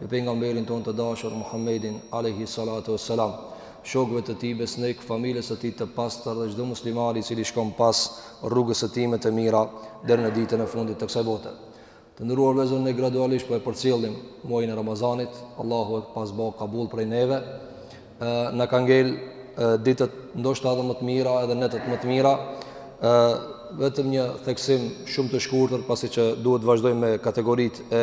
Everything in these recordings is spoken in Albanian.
me pejgamberin tonë të dashur Muhammedin alaihi salatu wassalam, shokëve të tij besnik, familjes së tij të pastër dhe çdo muslimani i cili shkon pas rrugës së tij më të mira deri në ditën e fundit të kësaj bote. Të nderuar vëllezër, ne gradualisht po e përcjellim muajin e Ramazanit, Allahu e pastë bo kabul prej neve. Ë na ka ngel ditët ndoshta edhe më të mira, edhe netët më të mira. Ë vetëm një theksim shumë të shkurtër, pasi që duhet të vazhdojmë me kategoritë e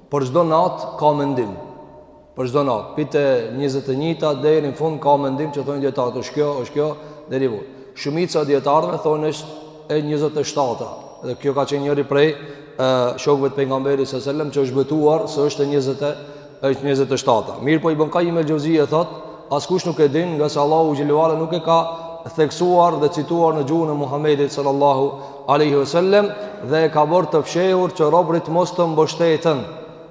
Për çdo natë ka mendim. Për çdo natë, prej të njëzet e njëta deri në fund ka mendim që thonë dietarët, është kjo, është kjo deri në fund. Shumica e dietarëve thonë është e 27-ta. Dhe kjo ka qenë njëri prej shokëve të pejgamberit sallallahu alajhi wasallam që është betuar se është e 20 është 27-ta. Mirëpo Ibn Kajim el Xheuzi e thotë, askush nuk e din ngase Allahu xhel-le ue ala nuk e ka theksuar dhe cituar në gjuhën e Muhamedit sallallahu alejhi ve sellem dhe e ka bërë të fshehur që robrit mos të mbështeten.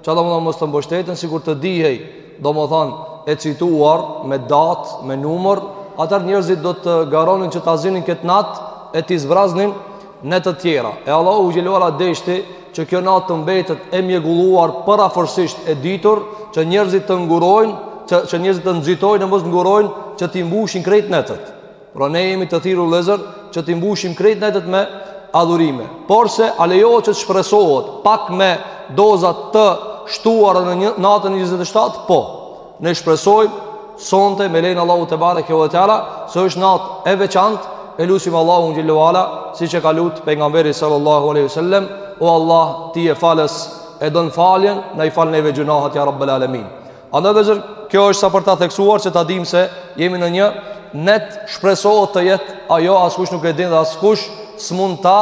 Ça domethënë mos të mbështeten sikur të dihej, domethënë e cituar me datë, me numër, atëherë njerëzit do të garonin që ta zinin këtë natë e t'i zbraznin netët tjera. E Allahu xhel-le ue ala deshti që kjo natë të mbetet e mjegulluar përafërsisht e ditur që njerëzit të ngurojnë, që, që njerëzit të nxitojnë e mos të ngurojnë që t'i mbushin krejt netët. Pra ne jemi të thirrur vëllezër që t'i mbushim krejt netët me adhurime. Porse a lejohet që të shpresohet pak me doza të shtuara në natën 27? Po. Ne shpresojmë sonte me lejen e Allahut tebareke ue teala se është natë e veçantë e lusim Allahun xhel-le ue ala siç e ka lut pejgamberi sallallahu aleyhi sallem o Allah ti je falës e don faljen na i fal neve gjynahat ja rabbel alemin Andaj vëllezër, kjo është sa për ta theksuar që ta dim se jemi në një net shpresohet të jetë ajo askush nuk e din dhe askush s'mund ta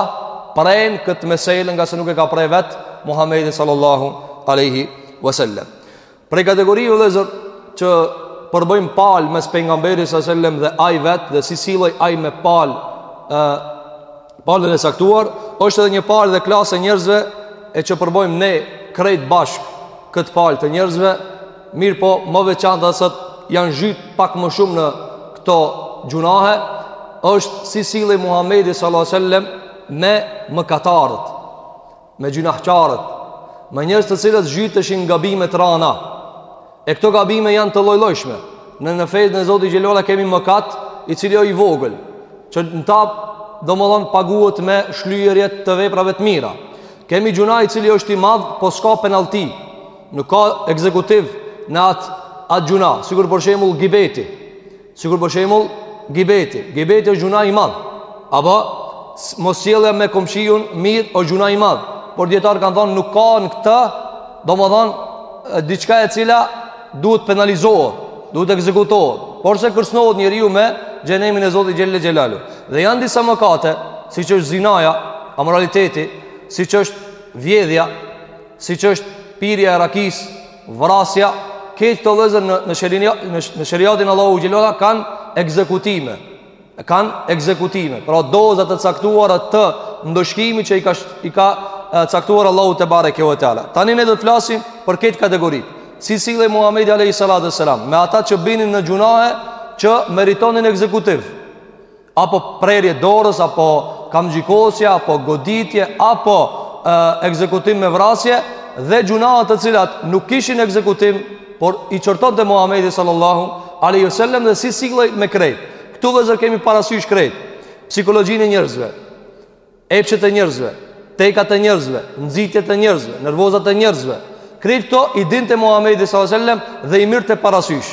prenë këtë mesele ngase nuk e ka pre vetë Muhammedi sallallahu aleyhi wasallam. Prej kategorive vëllezër që përbëjmë palë mes pejgamberit sallallahu aleyhi wasallam dhe ai vetë dhe si sillej ai me palë palën e caktuar është edhe një palë dhe klasë e njerëzve e që përbëjmë ne krejt bashkë këtë palë të njerëzve mirëpo më veçanta sot janë zhyt pak më shumë në këto gjynahe është si sillej Muhammedi s.a.s. me mëkatarët me gjynahqarët, me njerëz të cilët zhyteshin në gabime të rana. E këto gabime janë të lloj-llojshme. Në në fenë e Zotit xhel-le ue ala kemi mëkat, i cili është i vogël, që në ta domethënë paguhet me shlyerje të veprave të mira. Kemi gjynah i cili është i madh, po s'ka penalti. Nuk ka ekzekutiv në atë atë gjynah, sikur për shembull gibeti. Sikur për shembull gibeti, gibeti është gjunah i madh. Apo mos sjellja me komshiun mirë është gjunah i madh. Por dietar kanë thonë nuk ka në këtë, domethënë diçka e cila duhet penalizohet, duhet ekzekutohet. Por se kërcënohet njeriu me xhehenemin e Zotit xhelle xhelaluhu. Dhe janë disa mëkate, siç është zinaja, amoraliteti, siç është vjedhja, siç është pirja e rakisë, vrasja këto vllezër në, në, shërinja, në, në sheriatin Allahu xhelle ve ala kanë ekzekutime kanë ekzekutime pra doza të caktuara të ndëshkimit që i ka, i ka caktuar Allahu tebareke ve teala tani ne do të flasim për këtë kategori si sillej Muhammedi a.s. me ata që binin në gjunahe që meritonin ekzekutim apo prerje dorës, apo kamxhikosje, apo goditje, apo e, ekzekutim me vrasje, dhe gjunahe të cilat nuk kishin ekzekutim, por i qortonte Muhammedi sallallahu aleyhi sallem dhe si sillej me krejt. Këtu vllezër kemi parasysh krejt, psikologjinë e njerëzve. epshet e njerëzve, tekat e njerëzve, nxitjet e njerëzve, nervozat e njerëzve. Krejt këto i dinte Muhamedi sallallahu alajhi wasallam dhe i mirte parasysh.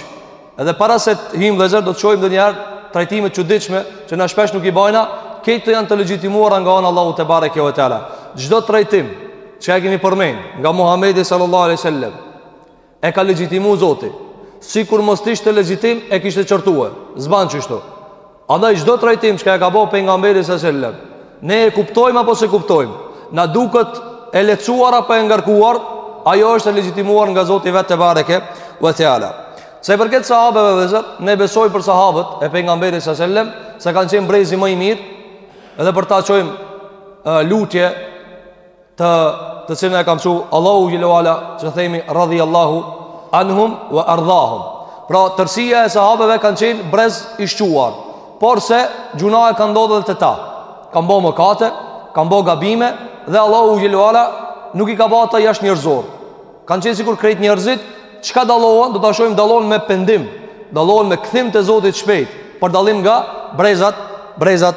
Edhe para se të hyjmë vllezër do të shohim ndonjëherë trajtime të çuditshme që na shpesh nuk i bajmë, këto janë të legjitimuara nga ana Allahu tebareke ve teala. Çdo trajtim që e kemi me përmend nga Muhamedi sallallahu alajhi wasallam E ka legjitimu Zoti sikur mos të ishte legjitim e kishte qortue s'ban kështu andaj çdo trajtim çka e ka bo Pejgamberi sallallahu alejhi ve sellem ne e kuptojmë apo s'e kuptojmë Na duket e lehtësuar apo e ngarkuar Ajo është e legjitimuar nga Zoti vetë tebareke ve teala sa i përket sahabeve vllezër ne besojmë për sahabët e Pejgamberit sallallahu alejhi ve sellem Se kanë qenë brezi më i mirë Edhe për ta çojmë lutje të të cilën e ka mësu Allahu xhelle ve ala, që themi radhiyallahu anhum wa ardhahum. Pra tërësia e sahabeve kanë qenë brez i shquar, por se gjunahe kanë ndodh edhe te ta. Kanë bë mëkate, kanë bë gabime dhe Allahu xhelle ve ala nuk i ka bë ata jashtë njerëzor. Kanë qenë sikur krejt njerëzit, çka dallohen, do ta shohim dallohen me pendim, dallohen me kthim te Zoti të shpejt, për dallim nga brezat, brezat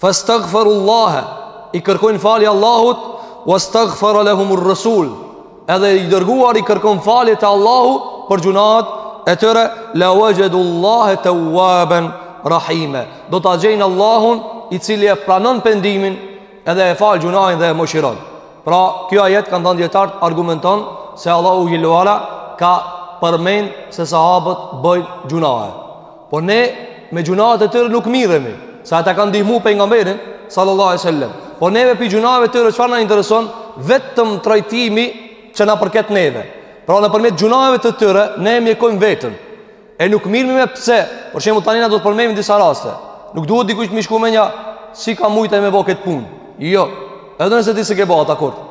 Fastaghfarullaha i kërkojnë falje Allahut, wastaghfara lahumur rasul. Edhe i dërguari kërkon falje te Allahu për gjunahet e tyre, la wajadullaha tawwaban rahime. Do ta gjejnë Allahun i cili e pranon pendimin edhe e fal gjunahin dhe e mëshiron. Pra, kjo ajet kanë thënë dijetarët argumenton se Allahu xhelle ve ala ka përmend se sahabët bëjnë gjunahe. Po ne me gjunahet e tyre nuk merremi Se ata kanë ndihmu pejgamberin Sallallahu alejhi ve sellem Po neve pi gjunaheve të tyre çfarë na intereson Vetëm trajtimi që na përket neve Pra nëpërmjet gjunaheve të tyre Ne e mjekojmë veten E nuk merremi me pse Për shembull tani na do të përmendim disa raste Nuk duhet dikush me i shku menja Si ka mujtë ai me bo këtë punë Jo Edhe nëse ti s'e ke bo atë kurrë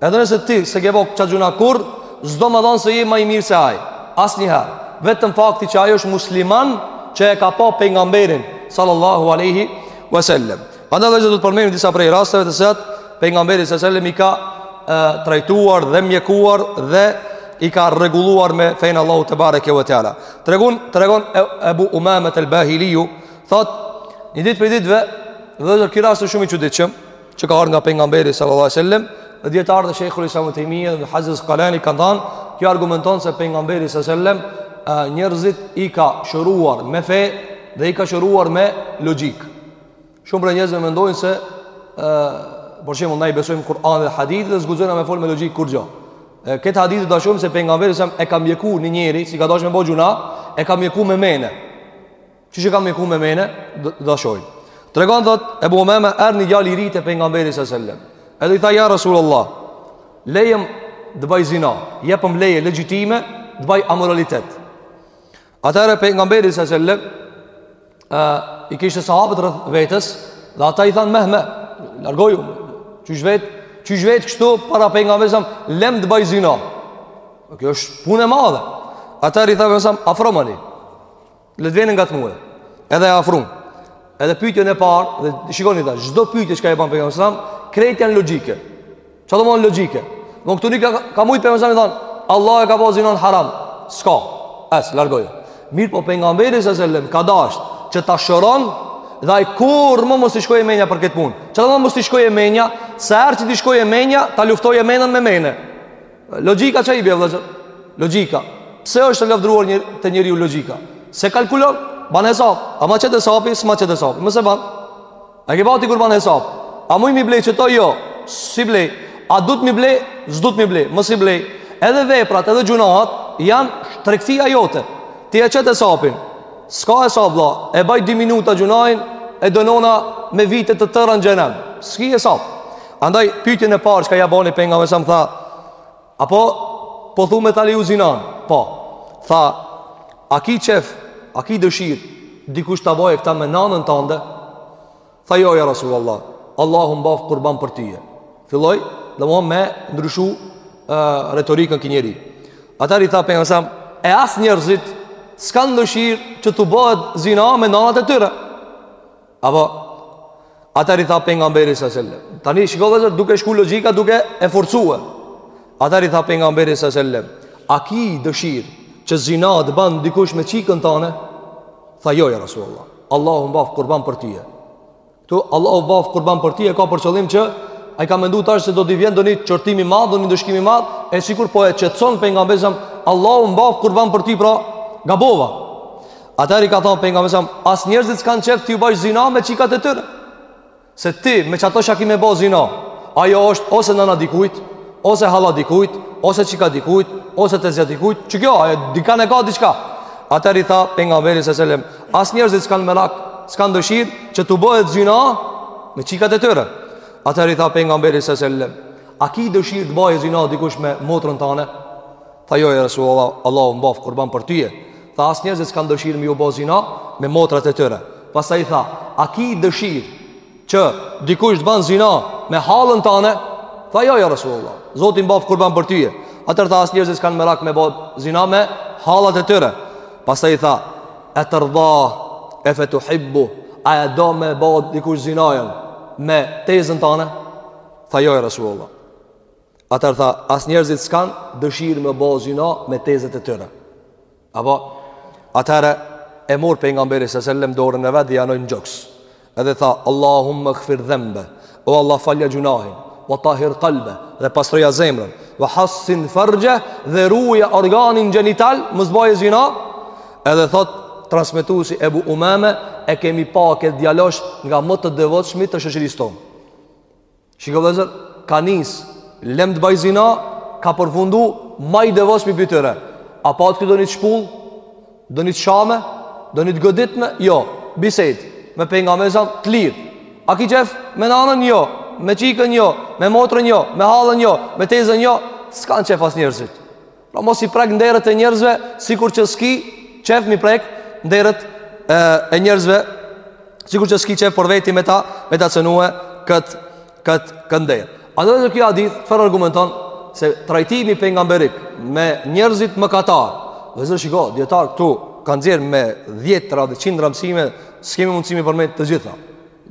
Edhe nëse ti s'e ke bo këtë gjunah kurrë, s'do me thonë se je ma i mirë se ai. Asnjëherë. Vetëm fakti që ai është musliman që e ka pa pejgamberin sallallahu alaihi wasallam. Prandaj edhe do të përmendim disa prej rasteve të cilat pejgamberi sallallahu alaihi wasallam i ka trajtuar dhe mjekuar dhe i ka rregulluar me fenë e Allahut tebareke ve teala. Tregon tregon Abu Umama al-Bahili thot një ditë prej ditëve dhe ky rast shumë i çuditshëm që ka ardhur nga pejgamberi sallallahu alajhi wasallam dhe dijetarët shejhul islam Tejmije dhe hafiz Askalani kanë thënë kjo argumenton se pejgamberi sallallahu alajhi wasallam njerëzit i ka shëruar me fe dhe i ka shëruar me logjikë shumë prej njerëzve mendojnë se ë për shembull na i besojmë Kur'anit dhe hadithit dhe s'guxojmë me fol me logjikë kurrgjo e këtë hadith do shohim se pejgamberi si e ka mjeku një njeri që ka dashur me ba gjunah e ka mjeku me men Qysh e ka mjeku me men, do e shohim. Tregon, thot, Ebu Umame erdh një djalë i ri te pejgamberi sa sellem. Edhe i tha, ja Rasul Allah, lejem të baj zina, jepëm leje legjitime, të baj amoralitet. Atëherë pejgamberi sa sellem, e, i kishte sahabët rreth vetes, dhe ata i thanë, meh, meh, largoju, qysh vet, qysh vet kështu, para pejgamberit sa sellem, lem të baj zina. Kjo është punë e madhe. Atëherë i tha, afromani, Le të vjen ngat mue. Edhe e afrun. Edhe pyetjen e parë, dhe shikoni tash, çdo pyetje që ka ia ban pejgamberi sallallahu alajhi wasallam, krejt janë logjike. Ça do me thonë logjike? Këtu nuk ka ka mujt pejgamberi me thon, Allahu e ka bo zinanë haram. S'ka. Hajt largohu. Mirëpo pejgamberi sallallahu alajhi wasallam ka dasht që ta shëron dhe ai kurrë mo mos t'i shkojë menja për këtë punë. Ça do me thonë mos t'i shkojë menja? Sa herë që t'i shkojë menja, ta luftojë menën me menë. Logjika ça i bie vëllazër. Logjika. Pse është e lavdëruar një te njeriu logjika? Se kalkulon, ban hesap. A ma qet hesapi, s'ma qet hesapi. M'se ban. A ke pa ti kur ban hesap? A muj m'i ble qeto jo? S'i blej. A du m'i ble? S'du m'i ble. Mos i blej. Edhe veprat, edhe gjunahat janë tregtia jote. Ti e qet hesapin. S'ka hesap vëlla. E baj 2 minuta gjunahin e dënohna me vite të tëra në xhehenem. S'ki hesap. Andaj pyetjen e parë çka ja boni pejgamberi s.a.v.s. tha, apo po thu me ta leju zinanë. Po. Tha, a ki çef, a ki dëshirë dikush ta bëjë këtë me nanën tande? Tha jo ja Rasulullah. Allahu m'baftë kurban për ty. Filloi, domthon me ndryshu e, retorikën ky njeri. Atëherë i tha pejgamberi s.a.v.s. e as njerëzit s'kan dëshirë që t'u bohet zina me nanat e tyre. Apo, atëherë i tha pejgamberi s.a.v.s. Tani shiko vëllezër, duke shku logika, duke e forcue. Atëherë i tha pejgamberi s.a.v.s. A ki dëshirë që zina të banë dikush me çikën tane? Tha jo, ja Rasulullah. Allahu m'baftë kurban për ty. Ktu, Allahu m'baftë kurban për ty, ka për qëllim që ai ka mendu tash se do t'i vjen ndonji qortim i madh, ndonji ndëshkim i madh, e sikur po e qetëson pejgamberin s.a.v.s. Allahu m'baftë kurban për ty, pra, gabova. Atëherë i ka thanë pejgamberi s.a.v.s., as njerëzit s'kanë qef t'ju bajsh zina me çikat e tyre. Se ti, me qato çka ki me bo zina, ajo është ose nana dikujt, ose halla dikujt, ose çika dikujt, ose tezja dikujt, që kjo, ajo, dikan e ka diçka. Atëherë i tha pejgamberi s.a.v.s., as njerëzit s'kanë merak, s'kanë dëshirë, që t'u bohet zina me çikat e tyre. Atëherë i tha pejgamberi s.a.v.s., a ki dëshirë të baje zina dikush me motrën tane? Tha jo ja Resulullah, Allahu m'baftë kurban për ty. Tha as njerëzit s'kanë dëshirë me ju bo zina me motrat e tyre. Pastaj i tha, a ki dëshirë që dikush të banë zina me hallën tane? Tha jo ja Resulullah, Zoti m'baftë kurban për ty. Atëherë tha as njerëzit s'kanë merak me bo zina me hallat e tyre. Pastaj i tha, e terda, efetuhibbu, a e do me bo dikush zinanë me tezen tane? Tha jo ja Resulullah. Atëherë tha, as njerëzit s'kan dëshirë me bo zina me tezet e tyre. Apo atëherë e mor pejgamberi s.a.v.s. dorën e vet dhe ja vnoi n'gjoks. Edhe tha, Allahumma ighfir dhanba. O Allah falja gjunahin, wa tahir qalba dhe pastroja zemrën, wa hassin farja dhe ruaja organin gjenital, mos baje zina. Edhe thot transmetuesi Ebu Umame e kemi pa këtë djalosh nga ma të devotshmit të shoqërisë tonë. Shiko vëllezër, ka nis, lem të baj zina, ka përfundu, ma i devotshmi prej tyre. A pat ky ndonji shpullë, ndonji të shame, ndonji të goditme, jo, bisedë, me pejgamberin s.a.v.s., të lirë. A ki qef, me nanën, jo, me çikën, jo, me motrën, jo, me hallën, jo, me tezen, jo, s'kanë qef as njerëzit. Pra mos i prek nderet e njerëzve Sikur që s'ki qef m'i prek nderet e, e njerëzve Sikur që s'ki qef për veti me ta Me ta cenue këtë kët, kët nder Andaj vëllezër ky hadith Fër argumenton se trajtimi pejgamberik Me njerëzit mëkatarë Vëllezër shiko, dijetarët këtu Kanë nxjerrë me dhjetëra dhe qindra mësime S'kemi mundësi m'i përmend të gjitha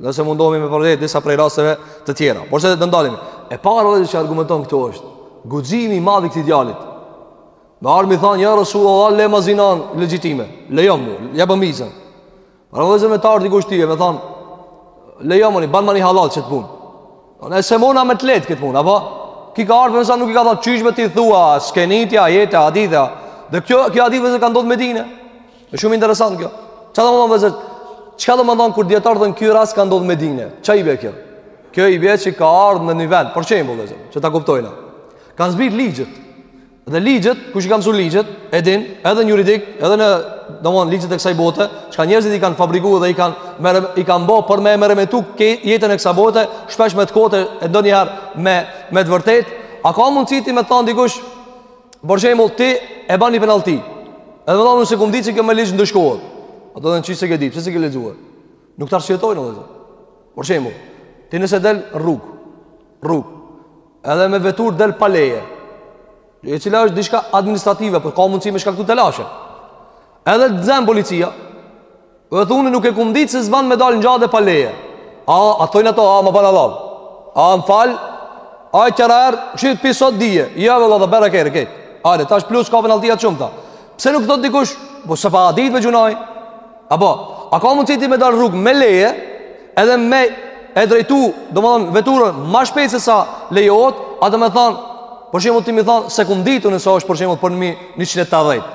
Nëse mundohemi me përgjigj disa prej rasteve të tjera. Por se dhe dëndalimi. E para vllezër që argumenton këtu është. Guximi i madh i këtij djalit. Me ardh me i thanë, ja Resul, lema zinanë legjitime. Lejoma mu, jepëm izën. Pra vllezër me t'ardh dikush tyje, me thanë, lejoma mu, banma mu hallall qët punë. Nuk e se mona me të lehtë këtë punë, apo? Ky ka ardh për nëse nuk i ka thanë, qysh me ti thua, skenitja, jetë, aditha. Dhe kjo, ky hadith vllezër ka ndodhë në Medine. Është shumë interesant kjo. Çfarë do të thotë vllezër? Çka domethonë kur dijetarët thonë ky rast ka ndodhur në Medinë? Ça i bie kjo? Kjo i bie që ka ardhur në një vend, për shembull, vllezër, që ta kuptojna. Kanë zbrit ligjet. Dhe ligjet, kush i ka mësuar ligjet? E din, edhe në juridik, edhe në, domthon, ligjet e kësaj bote, çka njerëzit i kanë fabrikuar dhe i kanë merë i kanë bë për me merë me tu jetën e kësaj bote, shpesh me të kote e ndonjëherë me me të vërtet, a ka mundësi ti me thon, dikush Për shembull ti e ban një penalti Edhe me thonë s'e kum ditë që kjo me ligj ndëshkohet Ata thonë qysh s'e ke ditë, pse s'e ke lexuar Nuk të arsyetojnë vllezër Për shembull ti nëse del rrug Rrug Edhe me vetur del pa leje E cila është diçka administrative Por ka mundësi me shkaktu telashe Edhe të zen policia Dhe thu nuk e kum dit se s'ban me dal në gjade pa leje. A, a thojnë ato, a, më ban hallall. A, më falë, hajt tjera herë, që të pisot dhije. Ja, vëllë, dhe bërë e kërë, kërë. A, le, tash plus ka penaltia të shumta. Pse nuk thot dikush, po s'e paska dit gjynah. Apo, a ka mundësi ti me dal rrugë me leje, edhe me e drejtu, do më thonë, veturën, ma shpejtë se sa lejohet, a do me thonë, për shembull ti me i thonë, s'e kum dit unë se është për shembull për një, njëqind e tetëdhjetë.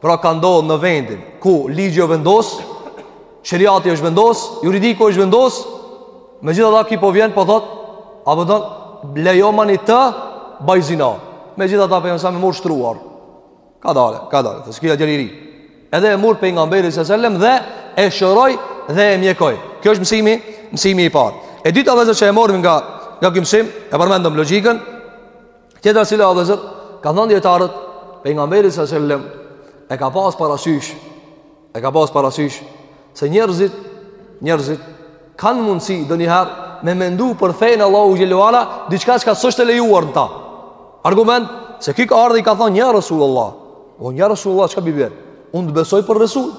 Pra ka ndodhë në vendin ku ligji o vendos, sheriati është vendos, juridiku është vendos, megjithatë ky po vjen, po thot, a po thot, lejomani të baj zina. Megjithatë Pejgamberi a.s. e mur shtruar. Kadale, kadale, tha o ti djalë i ri. Edhe e mur Pejgamberi alejhi selam dhe e shëroi dhe e mjekoi. Ky është mësimi, mësimi i parë. E dyta vllezër që e marrim nga, nga ky mësim, e përmendëm logjikën, Tjetra cila vllezër Kanë thënë dijetarët Pejgamberi alejhi selam E ka pas parasysh E ka pas parasysh Se njerëzit Njerëzit Kanë mundësi ndonjëherë Me mendu për fenë e Allahut xhele ue ala Diçka çka s'është e lejuar në ta Argument Se ky ka ardhë i ka thënë ja Rasulullah O ja Rasulullah çka i bie Unë të besoj për Rasul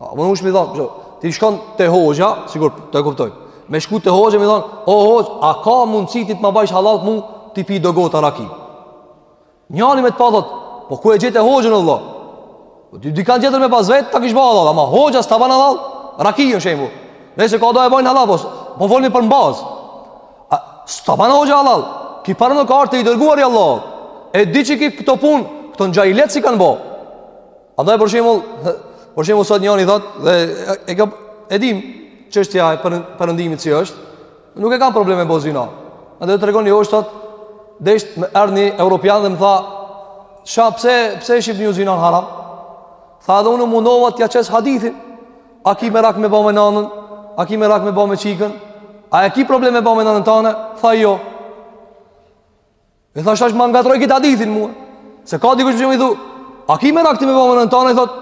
A mundesh me i thonë, që, ti shkon te hoxha, sigur të e kuptoj, me shku te hoxha, me i thonë, o hoxhë, a ka mundësi ti të ma bajsh hallall mu, t'i pi do gota raki. Njani me të pa thot, po ku e gjete hoxhën o vlla? Po ti dikan tjetër me pas vetë, ta kish ba hallall, ama hoxha s'ta ban hallall rakinë shembull. Edhe pse ka do e bajnë hallall, po, po folmi përmbas. A, s'ta ban hoxha hallall, ky pranon qartë i dërguari i Allahut, e di që ky këto punë, këto në xhahilijet i kanë bo. Andaj për shembull, për shembull sot njëri thot dhe e kjo e dim çështja e perëndimit si është, nuk e kanë problem me bo zina. Andaj tregon ni hoxhë thot, desh m'erdh ni europian dhe më tha, "Sha pse pse e shihni ju zinanë haram?" Tha edhe unë u mundova t'ja qes hadithin. A ki merak me bo me nanën? A ki merak me bo me çikën? A e ki problem me bo me nanën tane? Tha jo. E thash tash ma ngatërroi këtë hadithin mua. Se ka dikush që me i thonë, a ki merak ti me bo me nanën tane, i thot,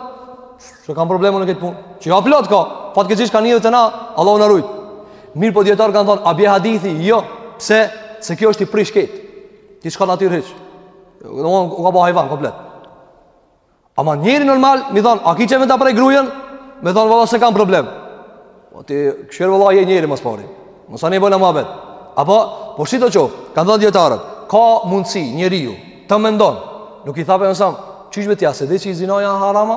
s'e kam problem unë këtë punë. Që ja plot ka, fatkeqësisht ka hi edhe te na, Allahu na rujt. Mirëpo dijetarët kanë thonë, a bje hadithi, jo, pse, se ky është i prisht krejt. Ky s'ka natyrë hiç. U ka bo hajvan, komplet. Ama njeri normal, me i thonë, a ki qejf me ta prek grujen? Me thonë, valla, s'e kam problem. O po ti, kshyr valla, a je njeri mas pari. Masanej bojna muhabet. Apo, po sido qoftë, kanë thonë dijetarët, ka mundësi njeriu të mendon, nuk i tha pejgamberi alejhi selam, qysh bre ti, a s'e di që zinaja haram,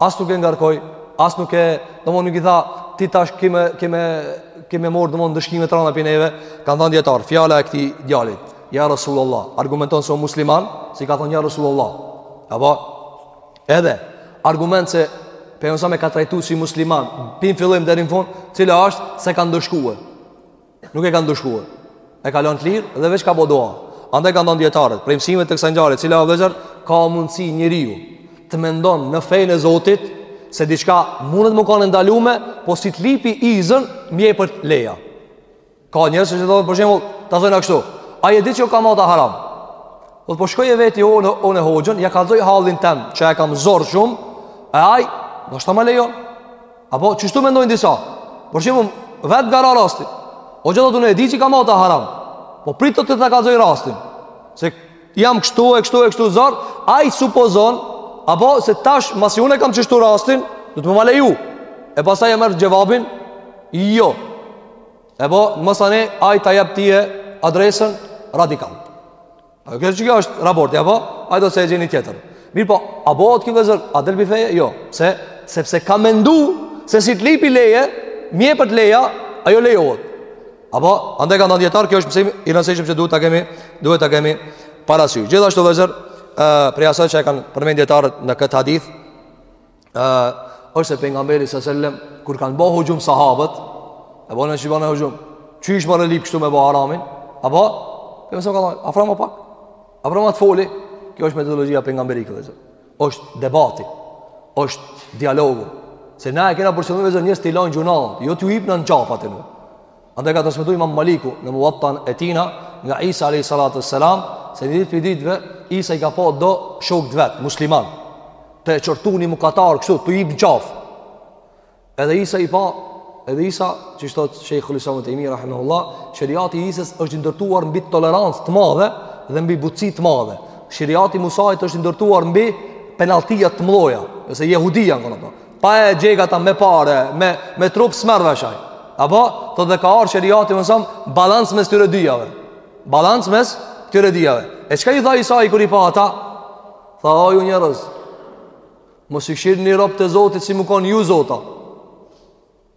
as nuk e ngarkoi, as nuk e, domethonë nuk i tha, ti tash ki me, ki me, ki me marrë, domethonë ndëshkime të rana pi neve, kanë thonë dijetarët, fjala e këtij djalit. Ja Rasulullah, argumenton se o musliman, si ka thonë ja Rasulullah. Apo edhe argument se pejgamberi e ka trajtu si musliman, pi n'fillim deri në fund, cila është s'e ka ndëshkuar. Nuk e ka ndëshkuar. E ka lënë të lirë dhe veç ka bo dua. Andaj kanë thënë dijetarët, prej mësimeve të kësaj ngjarje, cila është vllezër, ka mundsi njeriu të mendon në fenë e Zotit se diçka mundet me kanë e ndalume, po si të lipi izën m'jepet leja. Ka njerëz që thonë për shembull, ta zojna kështu. Ai e di që kamata haram. Po po shkoj e veti unë unë hoxhën, ja kallzoj hallin tem, që e kam zor shumë. E ai, ndoshta ma lejon. Apo qashtu mendojnë disa. Për shembull, vetë m'ka ra rasti. O hoxhë thotë e di që kamata haram. Po prit të të ta kallzoj rastin. Se jam kështu e kështu e kështu zor, ai supozon apo se tash masi unë kam qështu rastin, do me ma leju. E pastaj e merr xhevapin, jo, E po, masanej ai ta jep tyje adresën radikal. A kjo çka kjo është raporti, apo, ai do se e gjen ni tjetër. Mirëpo, a bohet kjo vllezër, a del pi feje? Jo, pse, sepse ka mendu se si të lipi leje, m'jepet leja, ajo lejohet. Apo, andej kanë thanë dijetarët, kjo është mësim i rëndësishëm që duhet ta kemi, duhet ta kemi parasysh. Gjithashtu vllezër, prej asaj që e kanë përmend dijetarët në këtë hadith, ë osht se pejgamberi alejhi selam kur kanë bo huxhum sahabët e bonë si bonë huxhum qysh s'ki marre lip kështu me ba haramin apo pejgamberi ka thonë afroma pak afroma të foli kjo është metodologjia pejgamberike vllezër është debati është dialogu se na e kena për qëllim vllezër njerëzit t'i lanë gjynahet jo t'u hipna në qafë e nuk Andaj ka transmetuar Imam Maliku në Muwatta'n e tij nga Isa alayhi salatu wassalam, se një ditë prej ditëve Isa i ka pa do shokë të vet musliman tu e qortu ni mëkatar kështu tu i hip n'qaf. Edhe Isa i pa, edhe Isa, siç thot Sheikh Islam ibn Taymiyyah rahimahullah, sheriati i Isës është ndërtuar mbi tolerancë të madhe dhe mbi butësi të madhe. Sheriati i Musait është ndërtuar mbi penalltia të mëdha, nëse jehudia kanë Pa e djeg ata me pare, me me trup s'merr vesh ai. Apo, tha dhe ka ardh sheriati i mesëm, balans mes tyre dyjave. Balans mes tyre dyjave. E çka i tha Isai kur i pa ata? Tha, o ju njerëz, mos i kshirni robt e Zotit si me konë ju zota.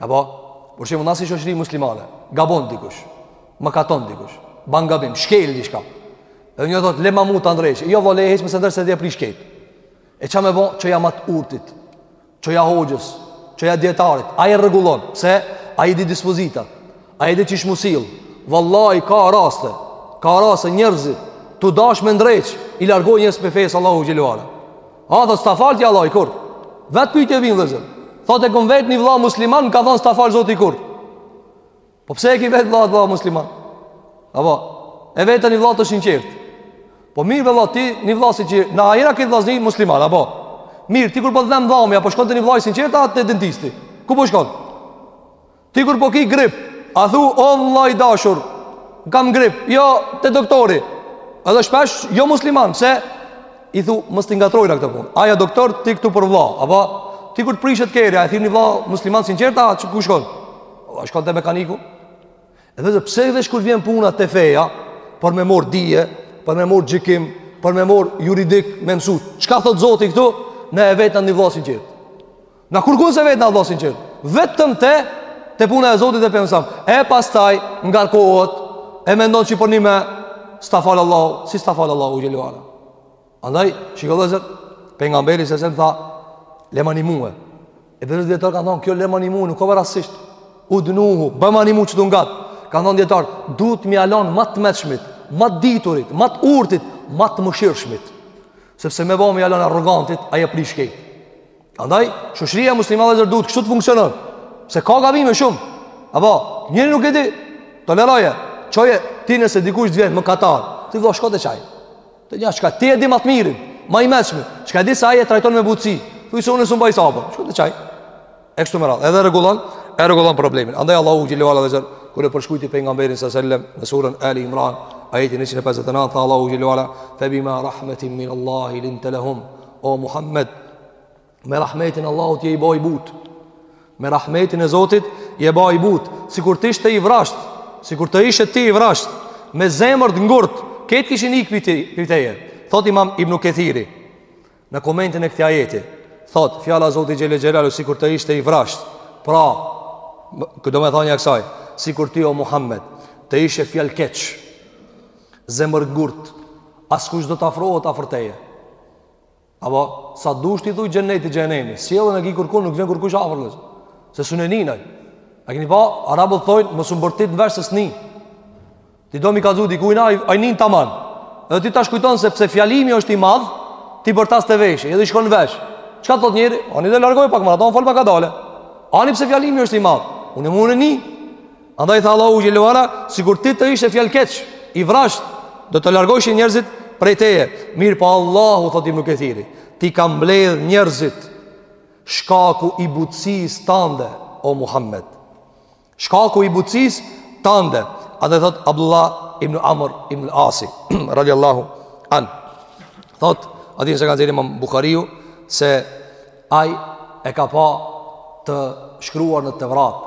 Apo, për shembull n'asi shoqëri muslimane, gabon dikush, mëkaton dikush, ban gabim, shkel diçka. Dhe një thot, lema mu ta ndreq, jo vlla hiç mos e ndreq se ti e prish krejt. E ça me bo, çoja ma t'urtit, çoja hoxhës, çoja dijetarit, ai e rregullon, se ai i di dispozitat, ai di qysh m'u sill, vallahi ka raste, ka raste njerëzit, tu dash me ndreq, i largon njerëz prej fesë Allahut xhelle ve ala. Ai thot s'ta fal ty Allahu kurr? Vet pyetje vin vëllezër. Thotë e kom vet një vëlla musliman m'ka thon s'ta fal Zoti kurr? Po pse e ke vet vëlla vëlla musliman? Apo e veta një vëlla të sinqert. Po mirë vëlla ti një vëlla si që na jena krejt vëllazni musliman apo? Mirë ti kur po t'dhem dhami a po shkon te një vëlla i sinqert a te dentisti. Ku po shkon? Ti kur po ki grip, a thu o vëlla i dashur, kam grip, jo te doktori. Edhe shpesh jo musliman, pse i thu mos t'i ngatrrojna këto punë. Ai o doktor ti këtu për vëlla, apo ti kur të prishet kerri, a e thirr ni vëlla musliman t'sinqert, a ku shkon? A shkon te mekaniku? Edhe pse veç kur vjen puna te feja, për me mor dije, për me mor gjykim, për me mor juridik, me mësu. Çka thot Zoti këtu? Unë e veta një vëlla t'sinqert. Na kurkun s'e vetim ni vlla t'sinqert Vetëm te Te puna e Zotit dhe Pejgamberit selem E pastaj ngarkohet E mendon që përnime S'ta fal Allahu Si s'ta fal Allahu xhelle ve ala Andaj shiko vllezër Pejgamberi selem tha Lemani mue Edhe vllezër dijetarët kan thonë Kjo lemani mue nuk ka vë rastësisht Udnuhu Bjermani mue qëtu ngat Kan thonë dijetarët Duhet me ia lonë ma të meçmit Ma të diturit Ma të urtit Ma të mëshirshmit Sepse me bo me ia lonë arrogantit Ai e prish krejt Andaj, shoqëria muslimane vllezër duhet kështu të funksionon Se ka gabime shumë Apo, njeri nuk e di Toleroje, çoje ti nëse dikush të vjen mëkatar Ti vlla shko te qaj Te një, çka ti e di ma të mirin Ma i meçmi, çka di se ai e trajton me butsi Thuj se unë s'mbaj sabër Shko te qaj E kështu me radhë, edhe rregullon E rregullon problemin Andaj, Allahu xhelle ve ala vllezër Kur e përshkrujti Pejgamberin sellem Në surën Ali Imran Ajetin 159 Tha Allahu xhelle ve ala Febima rahmetin min Allahi linte lehum O Muhammed, me rahmetin e Allahut je i ba but. Me rahmetin e Zotit je ba but. Sikur të ishte i vrasht, sikur të ishe ti i vrasht, me zemër të ngurt, kejt kishin ik pi teje. Thot imam Ibn Kethiri, në komentin e këtij ajeti, thot, fjala e Zotit xhele xhelaluhu, sikur të ishte i vrasht, pra, ka domethanja kësaj, sikur ti o Muhammed, të ishe fjalkeqë, Zemër ngurt, askush do të afrohet afër teje. Apo sa dush ti thuj xheneti xhehenemi, sjelljen e ki kurkun nuk vjen kurkush afër vllezër. Se s'un nin ai. A keni pa, arabët thonë mos um bërtit në vesh se s'ni. Ti do m'i kallzu dikujna ai nin tamam. Edhe ti tash kujton se pse fjalimi është i madh, ti bërtas te veshi, edhe i shkon n'vesh. Çka thot njëri? Ani de largoju pak ma atje, fol pak kadale. Ani pse fjalimi është i madh. Unë mund të ni. Andaj tha Allahu xhele ue ala, sikur ti të ishe fjalë keq, i vrasht, do të largoheshin njerëzit prej teje. Mirëpo Allahu thotë Ibn Kethiri, t'i ka mbledh njerëzit shkaku i butësisë tande o Muhammed. Shkaku i butësisë tande, andaj thot Abdullah ibn Amr ibn Asi, radiallahu an. Thot, hadithin se e ka nxjerr imam Bukhariu, se aj e ka pa të shkruar në Tevrat,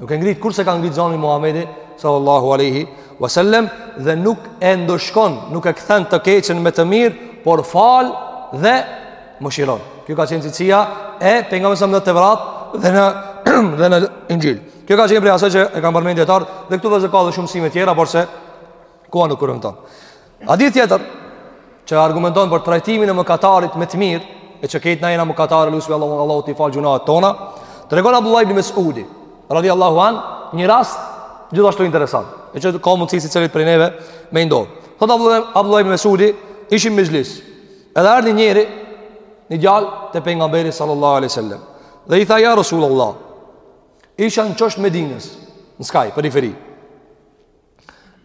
Nuk e ngrit kurrë s'e ka ngrit zanin Muhamedi sallallahu alaihi wasallam dhe nuk e ndëshkon, nuk e kthen të keqen me të mirë, por fal dhe mëshiron. Kjo ka qenë cilësia e pejgamberit sallallahu alaihi wasallam në Tevrat dhe në dhe në Inxhil. Kjo ka qenë prej asaj që e kanë përmendur dijetarët, dhe këtu vllezër ka dhe shumë mësime tjera, por se Koha nuk na premton. Hadith tjetër që argumenton për trajtimin e mëkatarit me të mirë, e që kejt na jena mëkatarë, lusim Allahun, Allah t'i falë gjynahet tona, tregon Abdullah ibn Mesudi, radiallahu an, një rast gjithashtu interesant, e që ka mundësi secilit prej neve me i ndodh. Thotë Abdullah ibn Mesudi, ishim n'mexhlis, edhe erdhi njëri, një djalë te pejgamberi sallallahu aleyhi sallam, dhe i tha ja Rasulullah, isha në qosht të Medines, në skaj, periferi,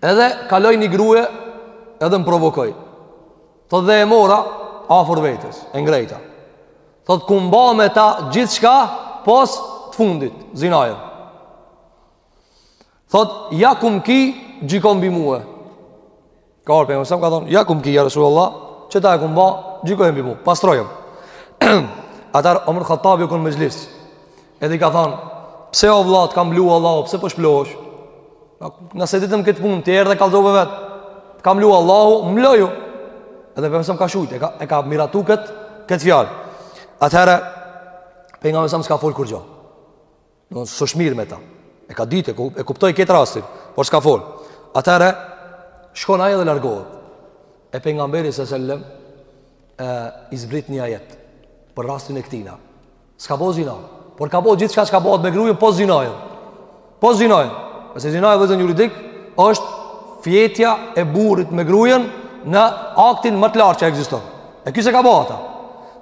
Edhe kaloi një grue Edhe më provokoi Thot dhe e mora Afër vetes E ngrejta Thot kum ba me ta gjithçka Pos të fundit Zinajen Thot ja ku më ki Gjyko mbi mue Ka ardh te pejgamberi a.s., ka thonë, ja ku m'ki, ja Resul Allah, qeta e kum ba, gjyko mbi mu, pastrojëm. Atëherë, Omer Hattabi u kon n'mexhlis, edhe i ka thonë, pse o vlla, t'ka mblu Allahu, pse po shplohesh? Na s'e ditëm këtë punë, ti erdhe kallzove vetë, t'ka mblu Allahu, mbloju. Edhe pejgamberi a.s. ka shujtë, e ka, e ka miratu këtë, këtë fjalë. Atëherë, pejgamberi a.s. s'ka folë kurgjo. S'osht mirë me ta. E ka ditë, e kuptoi këtë rastin, por s'ka fol. Atëherë shkon ai dhe largohet. E pejgamberi alejhi selam i zbrit një ajet për rastin e këtina. S'ka bo zina, por ka bo gjithçka çka bohet me grujën po zina jo. Po zina jo. Se zina vëllezër juridik, është fjetja e burrit me grujën në aktin më të lartë që ekziston. E ky s'e ka bo ata.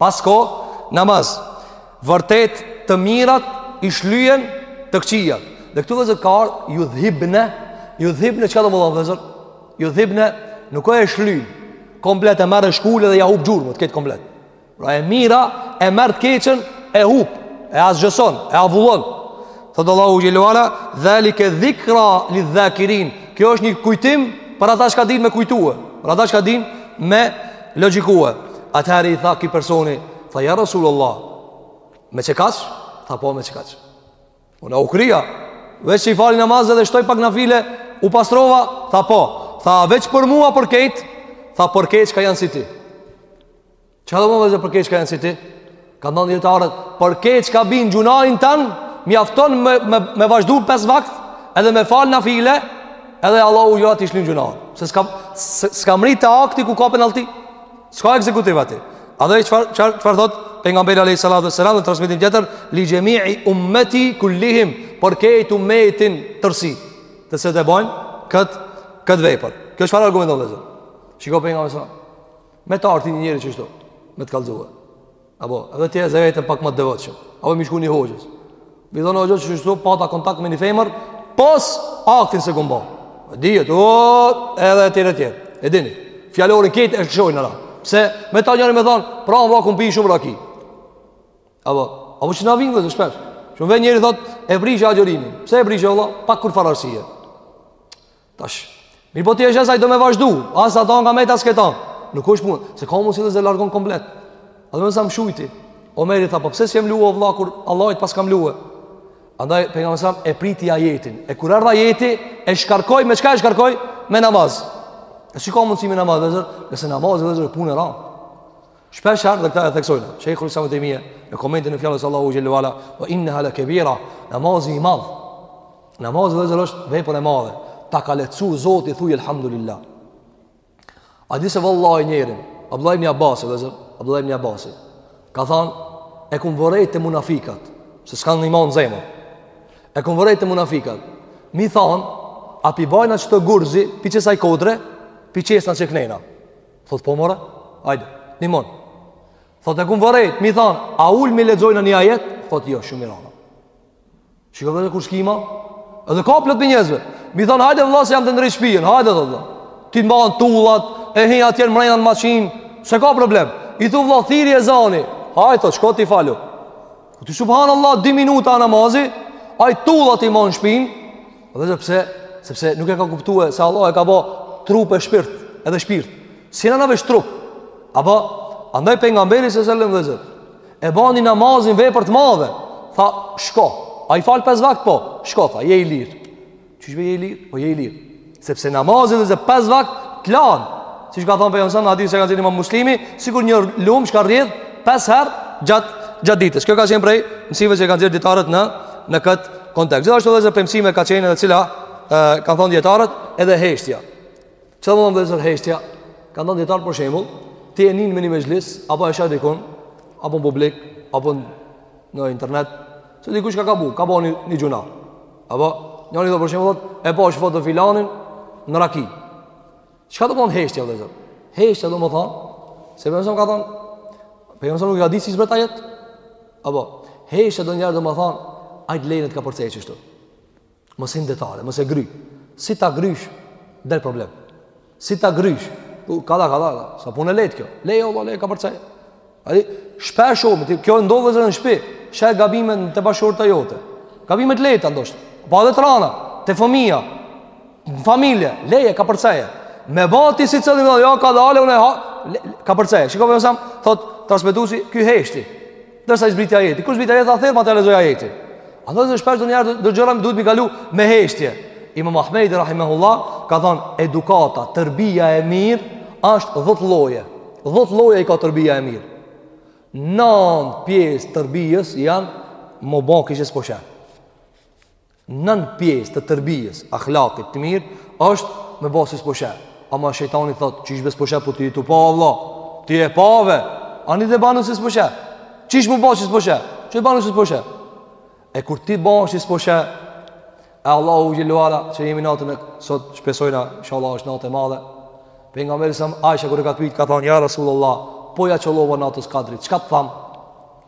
Pes kohë namaz Vërtet të mirat i shlyen të këqijat Dhe këtu vëllezër ka ardhë judhhibne Judhhibne çka do me thonë vëllezër Judhhibne nuk e shlyen Komplet e merr e shkul dhe ja hup gjurmët kejt komplet Pra e mira e merr të keqen e hup E asgjëson e avullon Thot Allahu xhele ue ala, "Dhalike dhikra lidh-dhakirin." Kjo është një kujtim për ata që dinë me kujtue, për ata që dinë me logjikue. Atëherë i tha ky personi, "Tha ja Rasulullah." Me qekaq? Tha po me qekaq. Unë u krija, veç që i fali namazet dhe shtoj pak nafile, u pastrova, tha po. Tha veç për mua a për kejt, tha për kejt çka janë si ti. Çka do të thotë për kejt çka janë si ti? Kanë thonë dijetarët Për kejt çka bojnë gjunahin tand Mjafton me, me, me vazhdu pes vakt Edhe me falë nafile Edhe Allahu ja shlyn gjunahin Se s'ka, s'ka mrri te akti ku ka penalti S'ka ekzekutiv aty Edhe çfarë, çfarë, çfarë thot Pejgamberi alejhi salatu ue selam në transmetim tjetër Li xhemii umeti kullihim Për kejt umetin tërësi Nëse e bojnë këtë kët vepër Kjo çfarë argumenton vëllezër Shiko Pejgamberi Me të ardh një njeri qështu Me të kallzua Apo, edhe ti e zë veten pak më të devotshëm Apo mi shku një hoxhës Mi thënë hoxhës qështu pata kontakt me një femër Pos aktin s'e kum bo E dijet, o, edhe e tjere tjere E dini, fjalorin ketë e shkojnë nëra Pse, me t'ardh njeri me thonë Pra mbramë kum pi shumë raki Apo, apo që na vijnë vëllezër Shumë vjen njeri thot e prisha agjërimin. Pse e prishe vëlla? Pa kurrfarë arsye. Tash, mi po ti e shesaj do me vazhdu, as ata nga meta s'keta. Nuk është punë, se ka mundësi vëllezër largon komplet. A dhe me nësa më shujti. Omeri tha, po pse s'je mbulu vlla, kur Allahu t'paska mbulu. Andaj, Pejgamberi a.s., e priti ajetin. E kur erdh ajeti, e shkarkoi, me çka e shkarkoi? Me namaz. E si ka mundësi me namaz, vëllezër? Nëse namazi, vëllezër, punë e rand. Shpeshherë edhe këta e theksojnë. Shejhul Islam Ibn Tejmije, në komentin e fjalës Allahut xhele ue ala, ue inneha lekebira, namazi i madhë. Namazi vllezër është vepër e madhe Ta ka lehtsu zoti thuj elhamdulillah A di se vallahi njerin Abdullah ibn Abbas vllezër Abdullah ibn Abbas Ka than E kum vërejt te munafikat Se s'kan iman n'zemër E kum vërejt te munafikat Me i than A pi bajna qëto gurzi Pi qësaj kodre Pi që esna që knena Thot po more Hajde I mon Thot e kum vërejt Me i than A ul mi lexojna një ajet Thot jo shumë i rana Shiko dhe në kur shkima Edhe ka plot prej njerëzve Mi thonë hajde vlla se jam tu e ndreq shpijen Hajde de vlla T'i mban tullat E hin atje mrena në maqin S'e ka problem I thu vlla thirri ezani Hajde de shko ti falu Ti subhanallah Dy minuta namazi Aj tullat i man n'shpin Dhe pse Sepse nuk e ka kuptu Se Allahu e ka ba trup e shpirt Edhe shpirt S'jena veç trup Apo Andaj pejgamberi alejhi selam vllezër E bani namazin vepër të madhe. Tha, shko. A i fal pes vakt, po. Shko, tha, je i lirë. Qysh be je i lirë? Po, je i lirë. Sepse namazi vllezër pes vakt, të lan. Siç ka thonë pejgamberi, në hadis e ka nxjerrë imam Muslimi, sikur një lumë që rrjedh, pes herë gjatë gjatë ditës. Kjo ka qenë prej mësimeve që kanë nxjerrë dijetarët në në këtë kontekst. Gjithashtu vllezër prej mësimeve ka qenë edhe cila, ë, kanë thënë dijetarët edhe heshtja. Çfarë do të vllezër heshtja? Kanë thonë dijetarët për shembull, ti e nin në një mexhlis apo e shajnë dikon, apo në publik, apo në internet, se dikush ka gabu, ka bënë një gjynah. Apo njeri do për shembull thotë, e pash foto filanin në raki. Çka do të thonë heshtja vllezër? Heshtja do të thonë se vëzëron ka thonë, po jam nuk e di si zbret ajet. Apo heshtja ndonjëherë do të thonë, ai lene t'kapërcejë kështu. Mos hin n'detaje, mos e gry. Si ta grysh, del problem. Si ta grysh, kadal, kadal, s'a punë e letë kjo. Leje, leje, leje, kapërcej. A di, shpesh o, kjo ndodh vllezër në shpi, sheh gabime te bashkëshortja jote. Gabime t'leta, ndoshta, ba dhe të rana, te fëmija, në familje, leje, kapërcej. Me vati si qëllim, dhe, jo, kadale, une, ha, le, kapërcej. Shikove, mësam, thot, transmetusi, ky heshti. Derisa i zbriti ajeti Kur zbriti ajeti, atëherë ma të lexoj ajeti A vllezër shpesh ndonjëherë do gjëra duhet mi kalu me heshtje Imam Ahmedi Rahimehullah ka thonë edukata, tërbija e mirë është dhet lloje Dhet lloje i ka tërbija e mirë Nan pjesë t'tërbijes janë mu bo kishe s'po sheh Nan pjesë të tërbijes, ahlakit të mirë, është mu bo si s'po sheh. Ama shejtani thot, qysh be s'po sheh, po ti tu pa vlla, ti e pave, ani de banu si s'po sheh. Qysh mu bo si s'po sheh, qe banu si s'po sheh. E kur ti bo si s'po sheh, e Allahu xhelle ve ala, që jemi natën e sot, shpresojna, inshallah është natë e madhe, Pejgamberin alejhi selam, Aisha kur e ka pyt, ka thonë, ja Rasulullah, po ja qëllova natës kadrit, çka të tham?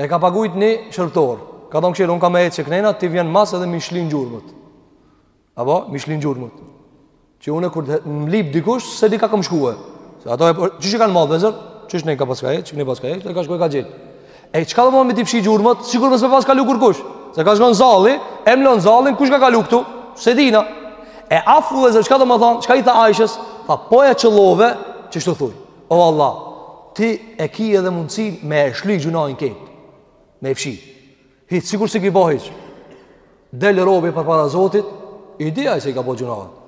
E ka pagujt një shërbtor Ka thonë kshyr, unë ka me ec qe knena Ti vjen mas edhe m'i shlin gjurmët Apo, m'i shlin gjurmët Që une kur të më lip dikush S'e di ka kam shkue Se ato e për, qysh kanë marrë vllezër Qysh ne ka pas ka e, qysh ne pas ka e Që ka shkue ka gjet E çka do me t'i fshi gjurmët Sikur mos me pas kalu kurkush Se ka shkon zalli, e mlon zallin Kush ka kalu këtu, s'e dina E afu vllezër, çka domethonë Çka i tha Ajshës, tha po ja qëllove Qështu thuj O Allah, ti e ki edhe mundësin me e shli gjynahin krejt, me e fshi. Hiç, sikur s'e ki bo hiç, del robi përpara Zotit, e di ai se i ka bo gjynahet.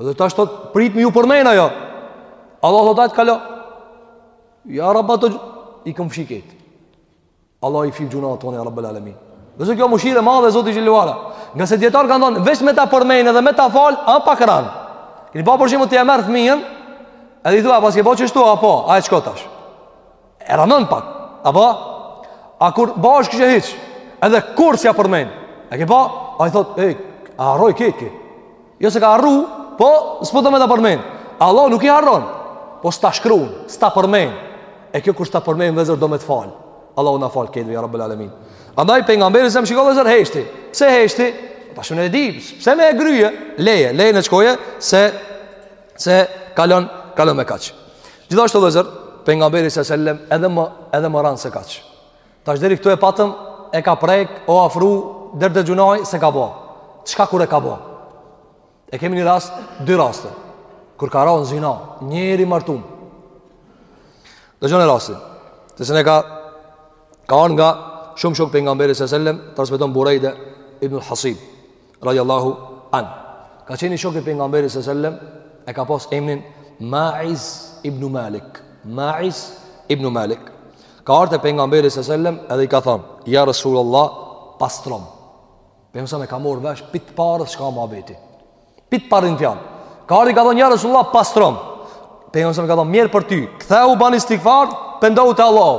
Dhe tash thot, prit me ju përmen a jo. Allah thot hajt kalo, ja Rab ato gjynahe, i kam fshi krejt. Allah i fshi gjynahet tona ja Rabbel Alemin. Dhe se kjo mëshirë e madhe e Zotit xhel-le ve ala. Ngase dijetarët kanë thonë, veç me ta përmend edhe me ta falë, a pak ranë. Keni pa për shembull ti e merr fëmijën, edhe i thua, paske bo qështu, a po, hajt çko tash. E ranon pak, apo, a kur bahesh kishe hiç, edhe kur s'ja përmend. E ke pa, ai thotë, e, a harroj krejt, krejt. Jo se ka harru, po s'po do me ta përmend. Allah nuk i harron, po s'ta shkruan, s'ta përmend. E kjo kur s'ta përmend vllezër do me të fal. Allahu na fal krejt ja Rabbul Alamin. Andaj pejgamberi selam shikoni vllezër heshti. Pse heshti? Tash unë e di. Pse me e gryje? Leje, leje ne çkoje se se kalon kalon me kaq. Gjithashtu vllezër pejgamberi sa selam edhe më edhe më ran se kaq. Tash deri këtu e patëm, e ka prek, o afru, deri te gjynahi s'e ka bë. Çka kur e ka bë? E kemi një rast, dy raste. Kur ka rënë zina, njeri i martum. Dëgjone rastin. Dhe se ne ka ardhë nga shumë shokë pejgamberit sallallahu alajhi wasallam, transmeton Burejde ibn al-Hasib. radiallahu anhu ka qenë ni shok i pejgamberit së sellem e ka pas emnin Maiz ibn Malik Maiz ibn Malik ka ardh te pejgamberi së sellem edhe i ka than ja Resul Allah pastrom pejgamberi e ka morr vesh pi t'parës s'ka ma e veti pi t'parën fjalë ka ardh e i ka than ja Resul Allah pastrom pejgamberi ka than mjerë për ty kthehu ban istigfar pendohu te Allahu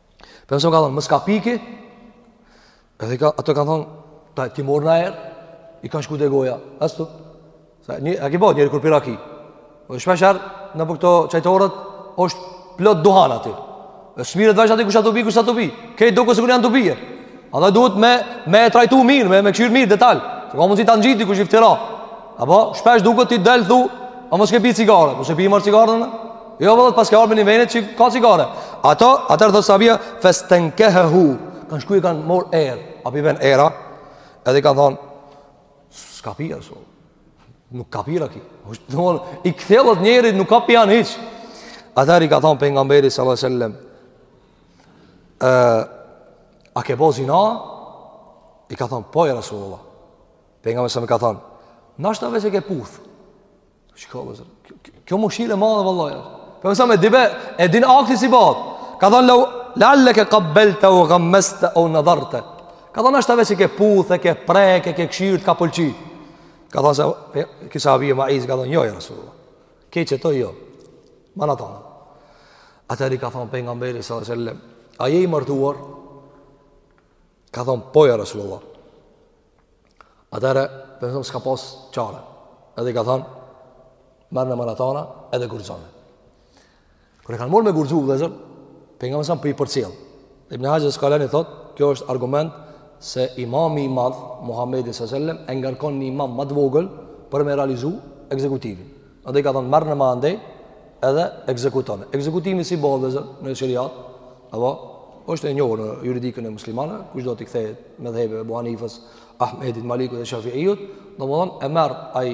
Pejgamberi ka thonë, mos ka pi ky, edhe ka, ato kanë thonë, ta ti morën erë, i kanë shku te goja, ashtu. Sa, një, a ki pa njeri kur pi raki. Dhe shpeshherë, nëpër këto çajtoret, është plot duhan aty. E s'merret vesh aty kush a tu pi, kush a tu pi. Krejt doken sikur janë tu pi. Ato duhet me, me e trajtu mirë, me, me kshyr mirë detal. Se ka mundësi të ngjitë dikush iftira. Apo, shpesh duket ti del thu, a mos ke pi cigare, po s'e pi more cigaren? Jo vëlla, paske ardh me një vend që ka cigare. Ato, atëher tha sahabia, festenkehehu, kanë shku i kanë mor erë, a pi vjen era, edhe i kanë thonë, s'ka pi e so, nuk ka pi raki, i këthjellët njeri nuk ka pi anë hiq. Atëher i ka thonë pejgamberi sallallahu alejhi ue sellem, a ke bo zina? I ka thonë, po ja Rasulullah, Pejgamberi sa i ka thënë, ndoshta veç e ke puth. Shiko vëllezër. Kjo mëshirë e madhe vallahi. Pejgamberi e di be, e din akti si bëhet. Ka thënë la'allaka qabbalta aw ghamazta aw nadharta. Ka thënë ndoshta veç e ke puth, e ke prek, e ke kshir, ka pëlqy. Ka thënë ky sahabi Maizi ka thënë jo ja rasulullah. Veç ato jo. Matanë. Atëherë i ka thënë pejgamberi alejhi selam, a je i martuar? Ka thënë po ja rasulullah. Atëherë, pejgamberi alejhi selam, s'ka pas çare. Edhe i ka thënë, merrne matanë edhe gurëzone. Kur e kanë marrë me gurëzu vëllezër, pejgamberi sa po i përcjell. Ibn Haxher Askalani thotë, kjo është argument se imami i madh Muhamedi sallallahu alajhi wasallam e ngarkon një imam më të vogël për me realizu ekzekutivin. Edhe i ka thënë merrne ma andej edhe ekzekutone. Ekzekutimi si bëhet vëllezër në shariat? Apo është e njohur në juridikën e muslimanëve, kush do t'i kthehet medhhebeve Abu Hanifës, Ahmedit, Malikut dhe Shafiut, domthon e merr ai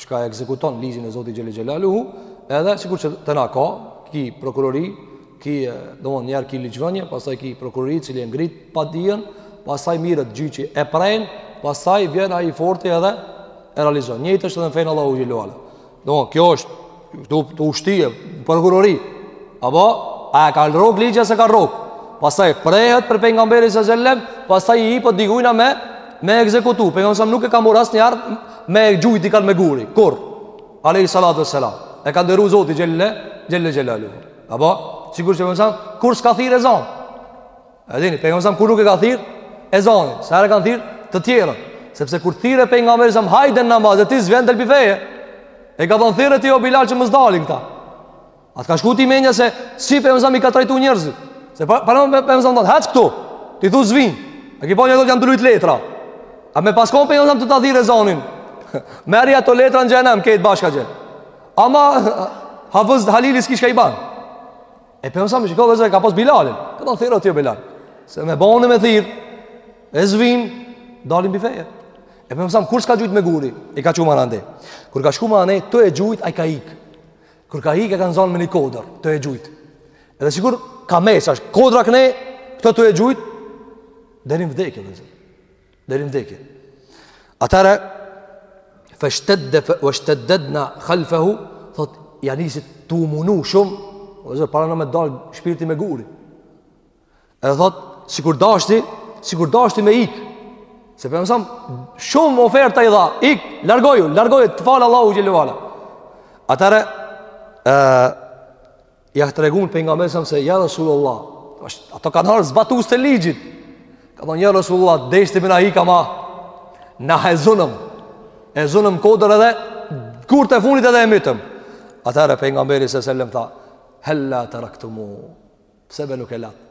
çka e ekzekuton ligjin e Zotit Xhelle Xhelaluhu, edhe sikur që te na ka, ki prokurori ki domthon hierarki ligjvënie, pastaj ki prokurori i cili e ngrit padinë, pastaj mirret gjyqi e pren, pastaj vjen ai i forti edhe e realizon. Njëjtë është edhe në fenë e Allahut xhelle ue ala. Domthon kjo është këtu të ushtije prokurori. Apo a e ka rrok ligji a s'e ka rrok. Pastaj prehet prej pejgamberit alejhi selam, pastaj i jepet dikujna me me ekzekutu. Pejgamberi sa nuk e ka marr asnjëherë me gjujt dikon me guri. Kurrë. Alayhi salatu wassalam. E ka ndëru Zoti xhelle xhelle xhelalu. Apo, sikur që pejgamberi sa kurrë s'ka thirr ezan. A dini pejgamberi sa kurrë nuk e ka thirr ezan, sa e kanë thirr të tjerë, sepse kur thirr pejgamberi sa hajde në namaz, ti s'vjen del pi feje. E ka thon thirr ti o Bilal që mos dalin këta. A t'ka shku ty menja se si pejgamberi sa i ka trajtuar njerëzit? Se para pa, pa, pejgamberi sa thotë, "Hec këtu." Ti thu s'vi. A ke pa ato që janë tu lujt letra? A me pas kon pejgamberi sa tu e thirr ezanin? Merri ato letra në xhehenem, këtë bashkë Ama Hafëz Halili s'kish çka i ban E pejgamberi shiko vëllezër e ka pas Bilalin Ka thonë thirre ti o Bilal Se me bo unë me thirr E s'vin Dalin pi feje E pejgamberi kurrë s'ka gjujt me guri I ka çu ma andej Kur ka shku ma anej Tu e gjujt ai ka ik Kur ka ik e kanë zonë me një kodër Tu e gjujt Edhe sikur ka mes Kodra këne Këta tu e gjujt Deri n'vdekje vëllezër Deri në vdekje. Atëherë feshtedde feshtededna khalfehu thot ja nisi tu u munu shumë ose para në me dal shpirti me guri e thot sikur dashti sikur dashti me ik se pejgamberi selam shumë oferta i dha ik largoju largoju të falë Allahu xhel-le ue ala atëherë Ja tregun pejgamberit selam se ja Rasulullah, ato kanë ardh zbatues të ligjit. Kanë thonë ja Rasulullah, deshti me na hik, ama na e zunëm. E zunëm kodër edhe gurt e funit edhe e mytëm. Atëherë pejgamberi sa selam tha, "Halla taraktumu." Pse be nuk e latë?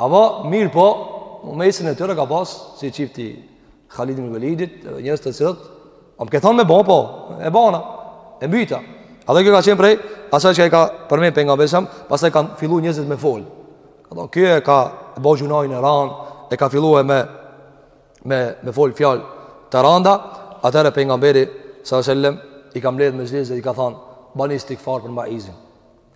Ava, mirë po, në mesin e tyre ka pas, si çifti Khalid ibn Velidit, edhe njerëz të cilët, a më ke thonë me bo, po, e bona, e mbyta. A dhe kjo ka qenë prej, asaj që e ka përmen pejgamberi selam, pastaj ka fillu njerëzit me folë. Ka thonë, kjo e ka bo gjunahin e ranë, e ka fillu e me, me, me folë fjalë të randa, atëherë pejgamberi, sa selam, i ka mbledhë mexhlis dhe i ka thonë, bani istigfar për Maizin.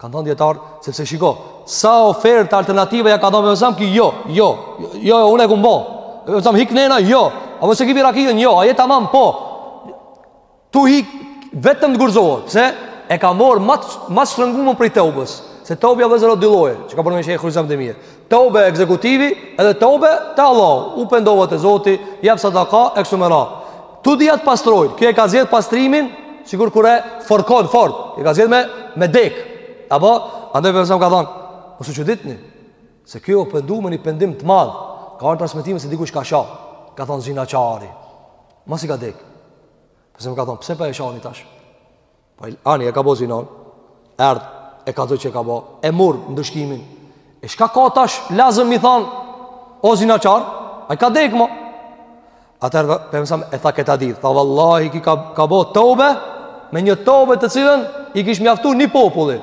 Kanë thënë dijetarët, sepse shiko, sa ofertë alternative ja ka dhënë pejgamberi selam, ky, jo, jo, jo, jo, unë e kom bo. Vetëm hik nëna, jo. A mos ke pi rakijën, jo, a je tamam po. Tu hik vetëm të gurzohet, pse? E ka marr ma t'shtrëngumen prej teubes. Se teubja vëllezër o dy lloje, çka po më shej kryzëm të mirë. Tobe ekzekutivi edhe tobe te Allah. U pendova te Zoti, jap sadaka e kështu me radh. Të dyja të pastrojn. Kjo e ka zgjedh pastrimin, sikur kur e fërkon fort. E ka zgjedh me me dek. Apo andaj pejgamberi selam ka thon, mos u çuditni. Se kjo u pendu me një pendim të madh. Ka ardh transmetime se dikush ka sha. Ka thon zinaçari. Masi ka dek. Pejgamberi selam ka thon, pse po e shani tash? Po ani e ka bo zinon, erdh e ka thënë që ka bo, e murr ndëshkimin. E çka ka tash lazëm me i thon o zinaçar? Ai ka dek mo. Atëherë pejgamberi selam e tha këtë hadith, tha vallahi ky ka ka bo tobe me një tobe të cilën i kish mjaftu një populli.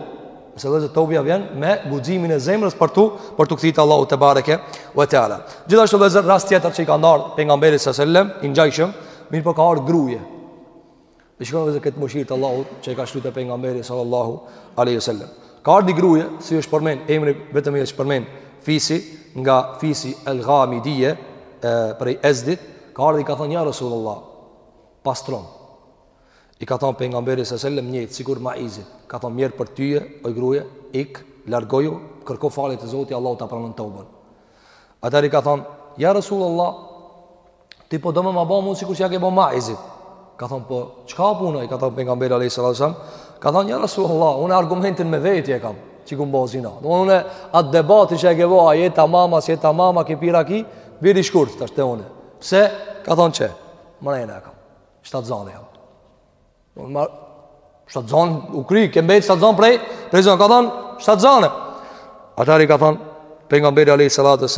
Se vëllezër tobja vjen me guximin e zemrës për tu, për tu kthy te Allahu tebareke ve teala. Gjithashtu vëllezër rast tjetër që i ka ndodh pejgamberit sallallahu alajhi wasallam, i ngjajshëm, mirë po ka ardh gruje. Dhe shikoni vëllezër këtë mëshirë të Allahut që e ka shti te pejgamberi sallallahu alaihi wasallam. Ka ardh ni gruje, s'i është përmend emri vetëm i është përmend fisi nga fisi El Ghamidie e prej Ezdit, ka ardh i ka thënë ja Rasulullah, pastrom. I ka thënë pejgamberi sallallahu alaihi wasallam njëjtë sikur Maizi, ka thënë mjerë për ty, oj gruje, ik, largoju, kërko falje te Zoti, Allahu ta pranon toben. Atëherë i ka thënë ja Rasulullah, Ti po do me ma bo mu sikur që ja ke bo Maizit. Ka thonë, po, çka o puna, i ka thonë Pejgamberi a.s. Ka thonë, ja Resulullah, unë argumentin me veti e kam, që kum bo zina. Në unë, atë debati që e ke bo, a je tamam, s'je tamam, ki pi raki, bjeri shkurt, tash unë. Pse, ka thonë qe, mrena e kam, shtatzanë jam. Unë, ma, shtatzanë, u kry, ke mbet shtatzanë prej, prej zane, ka thonë, shtatzanë. Atëherë i ka thonë Pejgamberi a.s.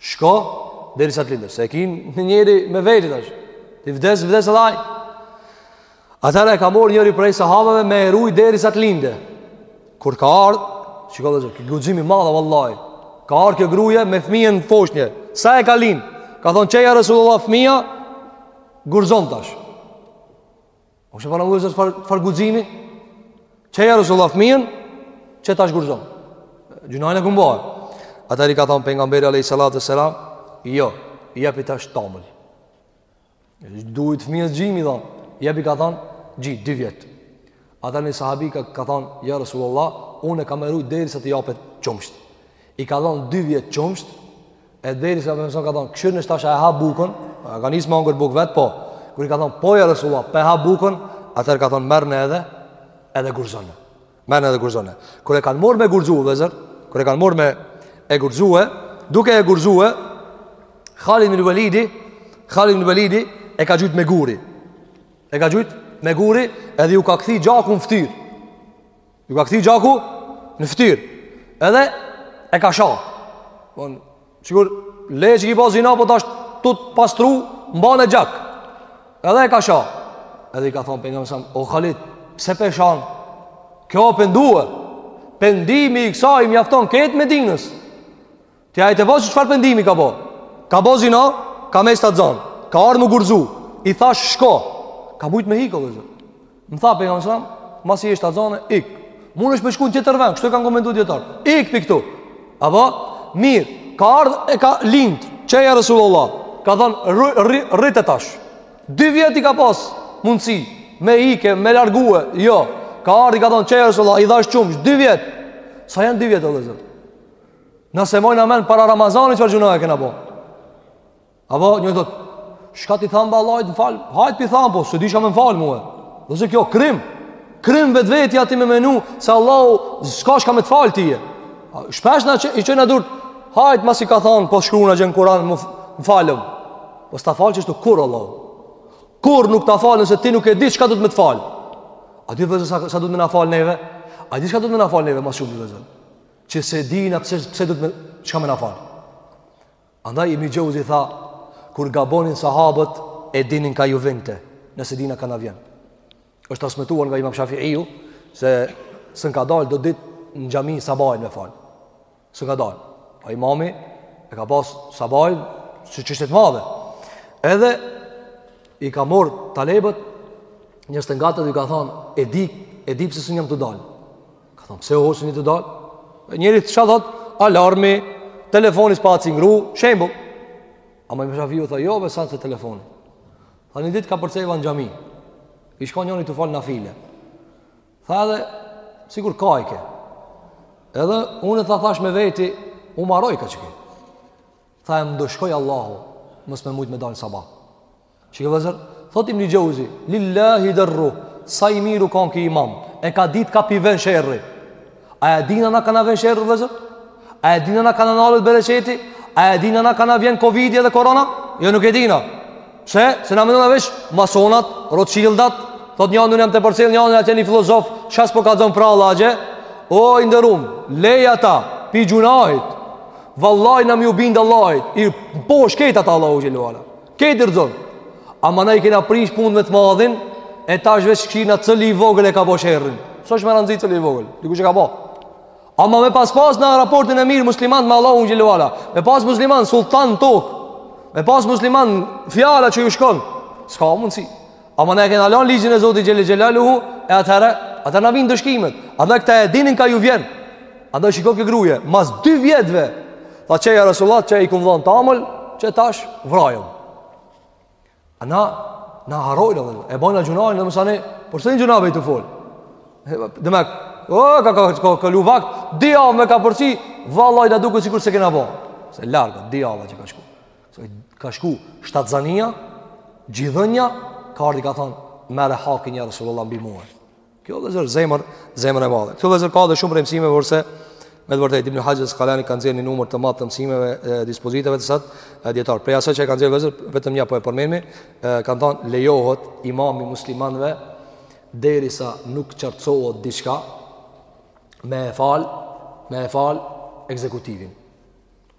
Shko derisa të lindësh. Se e ki një njeri me veti tash. Ti vdes, vdes edhe ai. Atëherë e ka marrë njëri prej sahabeve me e rujt derisa të lindë. Kur ka ardh, shiko vllezër, çë guxim i madh vallahi. Ka ardh kjo gruaja me fëmijën foshnje. Sa e ka lind. Ka thon qe ja Resulullah fëmija, gurzom tash. O paramendo vllezër çfarë, çfarë guximi Qe ja Resulullah fmijën Qe tash gurzom Gjynahin e kom bo Atëherë i ka thonë Pejgamberi alejhi salatu ve selam Jo, jepi tash tamël Duhet fëmijës gji me i dhan Jepi ka thonë gji, dy vjet Atëherë një sahabi ka, ka thonë Ja Resulullah Unë kam me e ru derisa t'i japet qumsht I ka dhënë dy vjet qumsht E derisa Muhamedi ka thënë, "Kshyrni tash a e ha bukën." A ka nis me hangër bukë vet po. Kur i ka thënë, "Po ja Resulullah, pe ha bukën." Atëherë ka thënë, "Merrne edhe edhe gurzone." Merrne edhe gurzone. Kur e kanë marrë me gurzu vllezër, kur e kanë marrë me e gurzua, duke e gurzua Khalid ibn Walidi, Khalid ibn Walidi e ka gjujt me guri. E ka gjujt me guri, edhe ju ka kthi gjaku n'fytyrë. Ju ka kthi gjaku në fytyrë Edhe e ka sha Bon, sikur leje që ki ba zina Po tash tu t'pastru M'bane gjak Edhe e ka sha Edhe i ka thonë Pejgamberi a.s. O Khalid, pse pe shan Kjo u pendu Pendimi i kësaj i mjafton krejt Medinës Ti a e merr vesh çfarë pendimi ka bo Ka bo zina, ka met shtatzanë Ka ardh me u gurzu, i tha shko Ka mujt me ik o vllezër Më tha Pejgamberi a.s., masi je shtatzanë, ik Mun me shku në tjetër vend, kështu e kanë komentu dijetarët Ik prej këtu Apo, mirë, ka ardhë e ka lind Qe ja Resulullah Ka thonë, rrite tash Dy vjet i ka pas mundësi Me ikë, me largue, jo Ka ardhë i ka thonë, qe ja Resulullah I dhash qumësht, dy vjet Sa janë dy vjet, vllezër Na s'e mbajmë n'men para Ramazanit çë gjynahe kena bo Apo një do të Shka t'i tham ma Allahut të falë Hajt p'i tham po s'di shka me m'falë mue Vllezër kjo krim Krim n'vetvete ti me menu Se Allah s'ka shka me të falë tye Shpesh na i çojmë durt Hajt masi ka thanë po shkrun edhe n'Kuran Më fal Po s'ta falë qashtu kurrë Allahu Kurrë nuk ta falë nëse ti nuk e di Shka duhet me të falë A di vllezër sa, sa duhet me na falë neve A di shka duhet me na falë neve Ma shumë vllezër që s'e dina pse duhet çka me na fal. Andaj Ibn Jauzi tha, kur gabonin sahabët e dinin kah ju vinte, ne s'e dina kah na vjen. Është transmetuar nga Imam Shafiu se s'un ka dalë do ditë në xhami sabajin me fal. S'un ka dalë. A imami e ka pas sabahin si çështë të madhe. Edhe i ka marr talebët një s'të ngatë e i ka thonë e di e di pse s'un jam tu dalë. Ka thonë, pse hoxhë s'je tu dalë? Njëri çka thotë, alarmi, telefoni s'pat cingru, shembull. Ama imam Shafiu tha, jo, besa se telefoni. Tha një ditë ka përceva në xhami, i shoh njërin tu falë nafile. Tha edhe, sikur kajke. Edhe, unë tha thash me veti, u marroj kaq ke. Tha e më ndëshkoi Allahu, mos me mujtë me dalë në sabah. Çi vëllazër? Thot Ibn Jauzi, lillahi derru, sa i mirë u kan ky imam. E ka dit kah p'i vjen sherri. A e dina na kah na vjen sherri vëllazër? A e dina na kah na nalet bereqeti? A e dina na kah na vjen Covidi edhe korona? Jo nuk e dina. Pse? Se na mendona veç masonat, Rothschildat, thot njanin jam tu e përcjell njanin atje një filozof, çka s'po kallzon pralla atje. O i nderum, lej ata pi gjunahit. Vallahi na me ju bind Allahit. I po shkel ata Allahu xhelle ue ala Krejt i rrëzon Ama na i kena prish punët me të madhin E tash veç kqyrim cili i vogël e ka bo sherrin S'është me rëndësi cili i vogël Dikush që e ka bo Ama me pas pas na raportin e mirë muslimant me Allahun xhelle ue ala Me pas musliman sulltan n'tokë Me pas musliman fjala që ju shkon S'ka mundësi Ama ne e kena lanë ligjin e Zotit xhelle xhelaluhu E atëherë, atëherë na vinë ndëshkimet Ata këta e dinin kah ju vjen Andaj shiko kjo gruaja Mas dy vjetëve Tha qe ja Resulallah qe i kom dhonë tamël Qe tash vrajëm Ama na harrojna, E bojna gjunahin dhe mësani Por s'e gjunave tu folë Demek O, ka, ka, ka, kalu vakt Dija m'ka përzi Vallahi na duket sikur s'e kena bo Se largë, dija që ka shku Ka shku shtatzania, gjidhënia, ka ardi ka thonë, merre hakin ja Rasulullah mbi mua. Kjo vëllezër zemër, zemër e madhe. Kjo vëllezër ka edhe shumë mësime, porse me të vërtet, Ibn Haxher Askalani ka nxjerr një numër të madh të mësimeve e dispozitave t'ka disa dijetarë. Prej asaj që e kanë nxjerr vëllezër, vetëm një po e përmendim, kanë thonë, lejohet imamit muslimanve, derisa nuk qartësohet diçka, me e ndalë, me e ndalë ekzekutimin.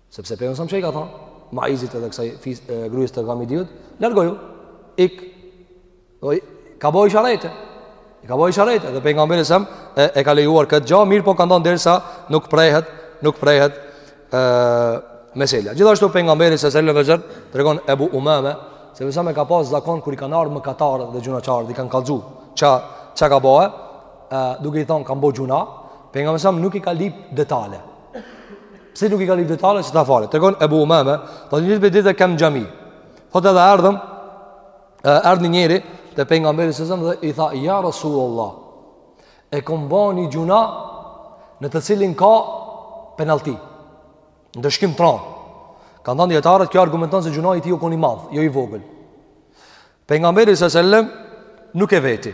Sepse pejgamberi sa selam i ka thënë Maizit edhe kësaj fis, e, grues të Gamidiut, largoju. Ik. Oj, ka bëu isharete. I ka bëu isharete dhe pejgamberi sa e, e ka lejuar këtë gjë, mirë po ka ndonë derisa nuk prehet, nuk prehet ë mesela. Gjithashtu pejgamberi sa selam vezër tregon Ebu Umame se e ka pas zakon kur i kanë ardhur mëkatarë dhe gjunahqarë, i kanë kallxu. Ça ça ka bëu? ë duke i thon kanë bëu gjunah, pejgamberi sa nuk i ka lyp detale. Pse nuk i ka lyp detale se ta falet? Tregon Ebu Umame, thotë një ditë ditë kam xhami. Thotë edhe ardhëm, ardh një njeri te pejgamberi sa selam dhe i tha ja Rasulullah. E kom ba ni gjunah në të cilin ka penalti. Ndëshkim të ran. Kanë thanë dijetarët kjo argumenton se gjunahi i tij u kon i madh, jo i vogël. Pejgamberi sa selam nuk e veti.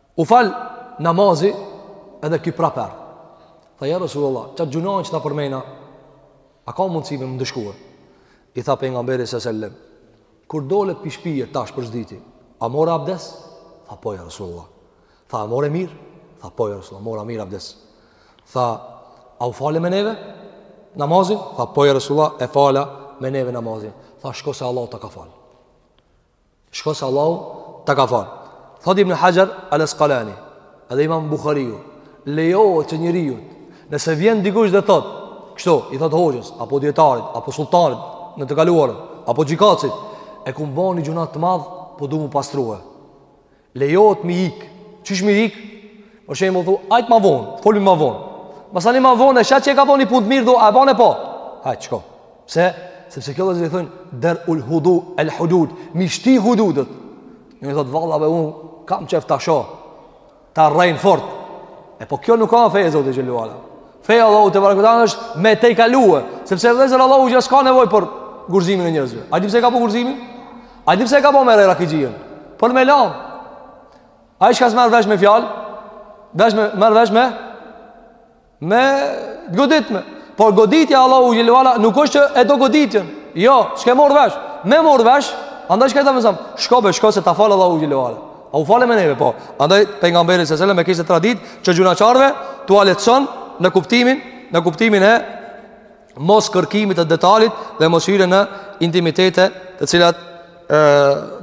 U fal namazi edhe ky prapë erdh. Tha ja Rasulullah, qat gjunah që ta përmenda. A ka mundësi me më ndëshku? I tha pejgamberi sa selam. Kur dole prej shpije tash për zditi, a more abdes? Tha po ja Rasulullah. Tha a more mirë? Tha po ja Rasulullah, mora mirë abdes. Tha a u fale me neve namazin? Tha po ja Rasulullah, e fala me neve namazin. Tha shko se Allah ta ka fal. Shko se Allahu ta ka fal. Thot Ibn Hajar al-Asqalani, edhe Imam Buhariu, lejohet që njeriut nëse vjen dikush dhe thot, kështu, i thot hoxhës, apo dijetarit, apo sultanit në të kaluarën, apo gjykatësit, e kum bo ni gjunah të madh, po du mu pastrua. Lejohet mi ik. Qysh mi ik? Për shembull thu, hajt ma von, folim ma von. Masandej ma von, shat që e ka bë ni punë mirë do, a e bane po. Hajt shko. Pse? Sepse kjo vllezër i thon der ul hudu el hudud, mi shti hududet. Një thot valla be un kam qejf ta shoh. Ta rreh fort. E po kjo nuk a fe e Zotit xhele ue ala. Fe e Allahu të barakutan është me tejkalu. Sepse vllezër Allahu gjithë s'ka nevoj për gurëzimin e njerëzve. A di pse e ka bo gurëzimin? A di pse e ka ba me rrah rakixhien? Për me lan. Ai çka s'merr vesh me fjalë. Vesh me, merr vesh me me godit me. Por goditja Allahu xhele ue ala nuk është që e do goditjen. Jo, s'ka marr vesh. Me marr vesh, andaj shkaj ta mëson. Shko be, shko se ta fal Allahu xhele ue ala. A u fale me neve, po. Andaj pejgamberi sallallahu alajhi wasallam e kishte tradit që gjunahqarëve t'ua lehtëson në kuptimin, në kuptimin e mos kërkimit të detalit dhe mos hyrje në intimitete të cilat ë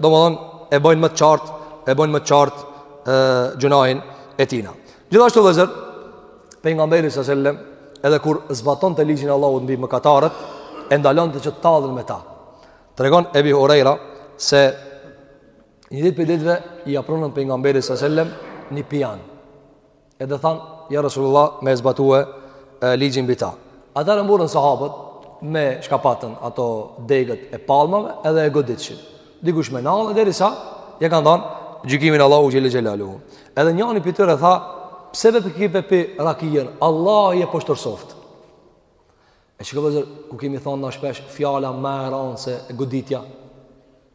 domthon e bojnë më të qartë e bojnë më të qartë ë gjunahin e tina. Gjithashtu vllezër pejgamberi sa selam edhe kur zbatonte ligjin e Allahut mbi mëkatarët e ndalonte që t'tallen me ta. Tregon Ebi Hurejra se një ditë prej ditëve ia prunë pejgamberit sa selam një pijan. Edhe thanë, ja Rasulullah me e zbatue e, ligjin mbi ta. Atherë e murrën sahabët me shka patën ato degët e palmave edhe e goditëshin. Dikush me nalle derisa ja kanë dhanë gjykimin Allahu xhel-le xhelaluhu. Edhe njani prej tyre tha, pse veç ki pe pi rakijen, Allahu e poshtëroftë. E shiko vëllezër, ku kemi thanë na shpesh, fjala ma e ranë se goditja,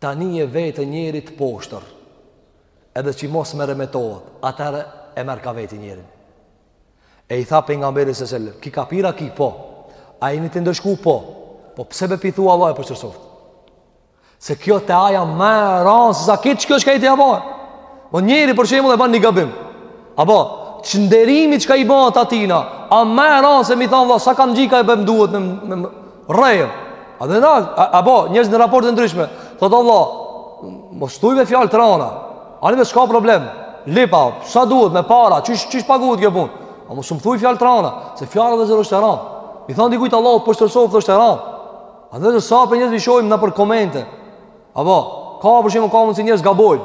Tani je vetë njeri të poshtër, edhe që mos meremetohet, atëherë e merr kah veti njerin. E i tha pejgamberi selem, ki ka pi raki, po, a jemi tu e ndëshku, po, po pse pe i thu Allahu e poshtëroftë? Se kjo te ai a ma e ranë, sesa krejt kjo shka je tu ja ba. Po njeri për shembull e ban një gabim. Apo, çnderimi çka i bahet atina, a ma e ranë se me i thanë, sa kamxhika e bëmë duhet me, me, me, Rrejëm. Edhe na, a, apo, njerëzit në raporte të ndryshme. Thotë Allah, mos thujmë fjalë të rana. Ani ve s'ka problem. Lype sa duhet me para, qysh, qysh paguhet kjo punë. Ama mos um thuj fjalë të rana, se fjala vëllezër është e ranë. Me i thanë dikujt Allahu të poshtëroftë është e ranë. A vëllezër sa prej njerëzve i shohim na nëpër komente. Apo, ka për shembull ka mundësi njerëz gabojnë.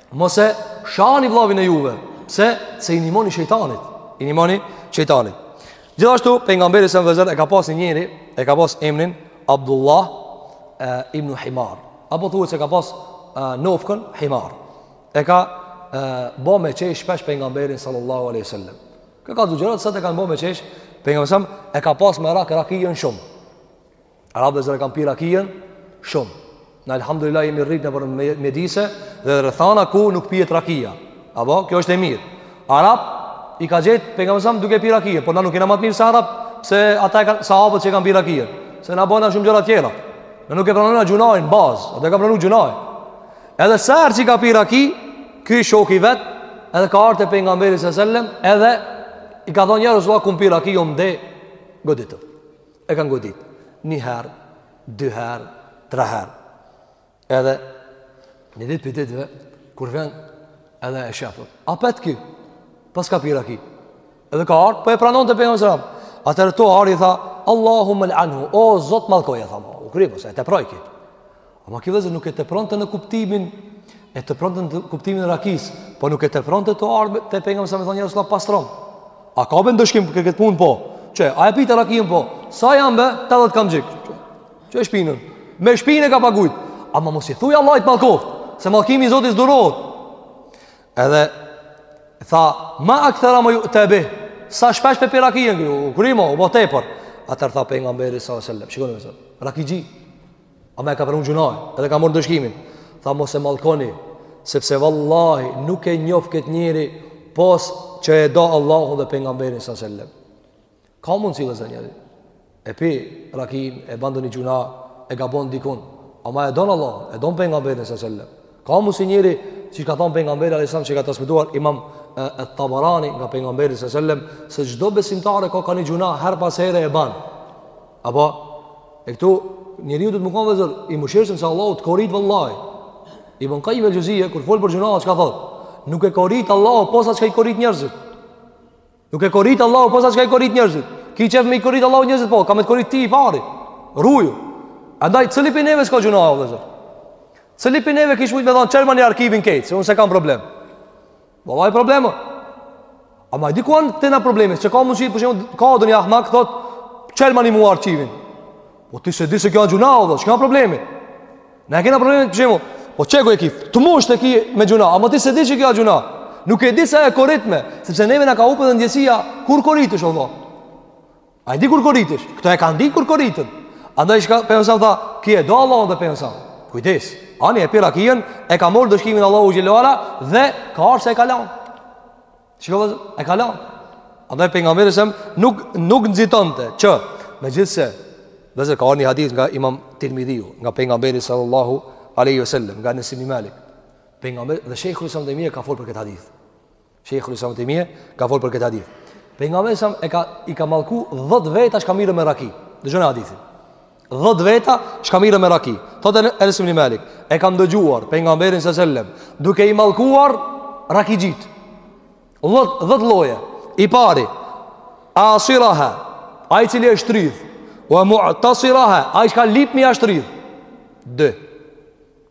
Mos e shani vllavin e juve, pse? Se i nimoni shejtanit. I nimoni shejtanit. Gjithashtu pejgamberi selam vëllezër e ka pas një njeri, e ka pas emrin Abdullah e, ibn Himar. Apo thuhet se e ka pas nofkën Himar. E ka bë me qesh shpesh pejgamberin sallallahu alaihi wasallam. Ka, ka do ngjarje se si e ka bë me qesh pejgamberin e ka pas merak rakijen shumë. Arabët vëllezër kanë pi rakijen shumë. Ne alhamdulillah jemi rritë nëpër mjedise dhe rrethana ku nuk pihet rakia. Apo, kjo është e mirë. Arabët i ka gjetë pejgamberi selam duke pi rakijen, por na nuk jena ma të mirë se ata, pse ata e ka, sahabët që e kanë pi rakijen. Se na bëjmë shumë gjëra tjera. Ne nuk e pranojmë na gjynahin bazë, ata e kanë pranu gjynahin. Edhe sa herë që ka pi raki, ky shoki i vet, edhe ka ardhë te pejgamberi sellem, edhe i ka thonë ja Rasulallah, kum pi raki, jom deh, goditëm. E kanë godit Një herë, dy herë, tre herë Edhe Një ditë prej ditëve Kur vjen Edhe e shef Apet ki Pasi ka pi raki Edhe ka ardhë Po e pranon te pejgamberi selam Atërë tu ardhë i tha Allahumme-l'anhu O Zot mallkoje tha ma U kry se e teproi ki Ama ky vëllezër nuk e tepronte në kuptimin e tepronte në kuptimin e rakisë, po nuk e tepronte tu ardhë te pejgamberi selam me thonë ja Rasulallah pastrom. A ka ndëshkim për këtë punë po? Qe, a e pita rakinë po? Sa janë be? 80 kamxhik. Qe shpinën. Me shpinë e ka pagujt. Ama mos i thuj Allahu të mallkoftë, se mallkimi i Zotit s'durohet. Edhe tha, ma akthara ma ju'ta bihi. Sa shpesh pe pi rakinë, u kry mo, u bë tepër. Atër tha pejgamberi sa selam. Shikoni vëllezër. Rakixhi Ama e ka pranu gjynahin, edhe ka marrë ndëshkimin. Tha mos e mallkoni, sepse vallahi nuk e njof këtë njeri pos që e do Allahun dhe pejgamberin alejhi selam. Ka mund si njeri. E pi rakin, e ban ndonjë gjynah, e gabon dikun. Ama e don Allahun, e don pejgamberin alejhi selam. Ka mund si njeri siç ka thanë pejgamberi a.s. që ka transmetuar imam et-Tabarani nga pejgamberi alejhi selam, se çdo besimtar e ka ka një gjynah herë pas here e banë. A po, e këtu, njeriu duhet me konë vëllezër, i mëshirshëm se Allahu të korit vëlla. I bën kajim e lëgjëzije, kur fol për gjynah, çka thotë? Nuk e korit Allahu pos atë që ka i korit njerëzit. Nuk e korit Allahu pos atë që ka i korit njerëzit. Ki qejf me i korit Allahu njerëzit po, ka me të korit ti i pari. Ruju. Andaj, cili prej neve s'ka gjynah, vëllezër. Cili prej neve kish mujtë me thonë, çelmani arkivin krejt, se unë s'e kam problem. Vallai problema. Ama e di ku jan te na problemi? Se ka mundësi për shembull, ka ndonjë ahmak thot, çelmani mua arkivin. Po ti s'e di se kjo është gjynah apo çka ka probleme? Na kena probleme për shembull. Po qe ku je ki, ti mushtë je me gjynahe, ama ti s'e di se kjo është gjynah? Nuk e di sa e koritme, sepse neve na ka humbur ndjesia kur koritesh o vëlla. A e ndi kur koritesh? Këta e kanë ndi kur koriten. Andaj çka pejgamberi alejhi selam tha, ky e do Allahun dhe pejgamberin alejhi selam. Kujdes, ani e pi rakinë, e ka marrë ndëshkimin Allahu xhele ue ala dhe ka ardh se e ka lan. Shko, e ka lan. Andaj pejgamberi alejhi selam nuk, nuk nxitonte që megjithëse dhe se ka ardh një hadith nga imam Tirmidhiu, nga pejgamberi sallallahu aleyhi wasallam, nga Enes ibni Malik. Pejgamberi dhe Shejhul Islam ibn Tejmije ka fol për këtë hadith. Shejhul Islam ibn Tejmije ka fol për këtë hadith. Pejgamberi alejhi selam e ka i ka mallku 10 veta çka merren me raki. Dëgjoni hadithin. 10 veta çka merren me raki. Thotë Enes ibn Malik, e kam dëgjuar pejgamberin alejhi selam duke i mallkuar rakixhinjtë. 10 10 lloje. I pari Asiraha, ai i cili e shtrydh. Wa mu'tasiraha, ai çka lyp me ia shtrydh. 2.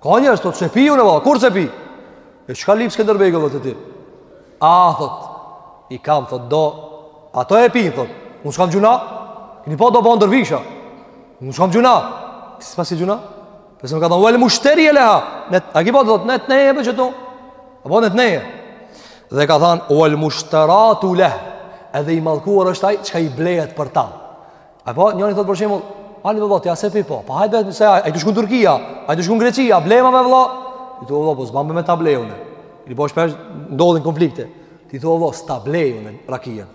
Ka njerëz thotë s'e pi unë vëlla, kurrë s'e pi? E çka lyp Skënder Begu vetë ti? A thot, i kam thot do, ato e pin thot. Unë s'kam gjynah. Keni pa do ban dervisha. Unë s'kam gjynah. Qysh s'ki gjynah? Po s'e ka thënë uel mushteri e leha. Ne a ke pa thot net ne e bëjë A po net ne. Dhe ka thënë uel mushtaratu leh. Edhe i mallkuar është ai çka i blehet për ta. Apo, njëri thot për shembull, "Ani vëlla, ti s'e pi po. Po hajde se, ai të shkon Turqia, ai të shkon Greqia, blema me vëlla." Ti thua, "Po s'ban me ta ble un." Dhe boll shpesh ndodhin konflikte. Ti thua, "Po s'ta blej un rakinë."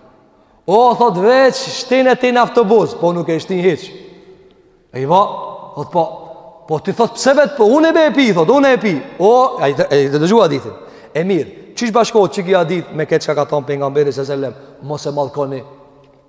O thot veç shtine ti në autobus, po nuk e shtin hiç. Ai va, thot po, po ti thot pse vet po unë e be e pi, thot unë e pi. O ai e dëgjua ditën. E mirë, qysh bashkohet qiky hadith me këtë çka ka thon pejgamberi sallallahu alajhi wasallam, mos e mallkoni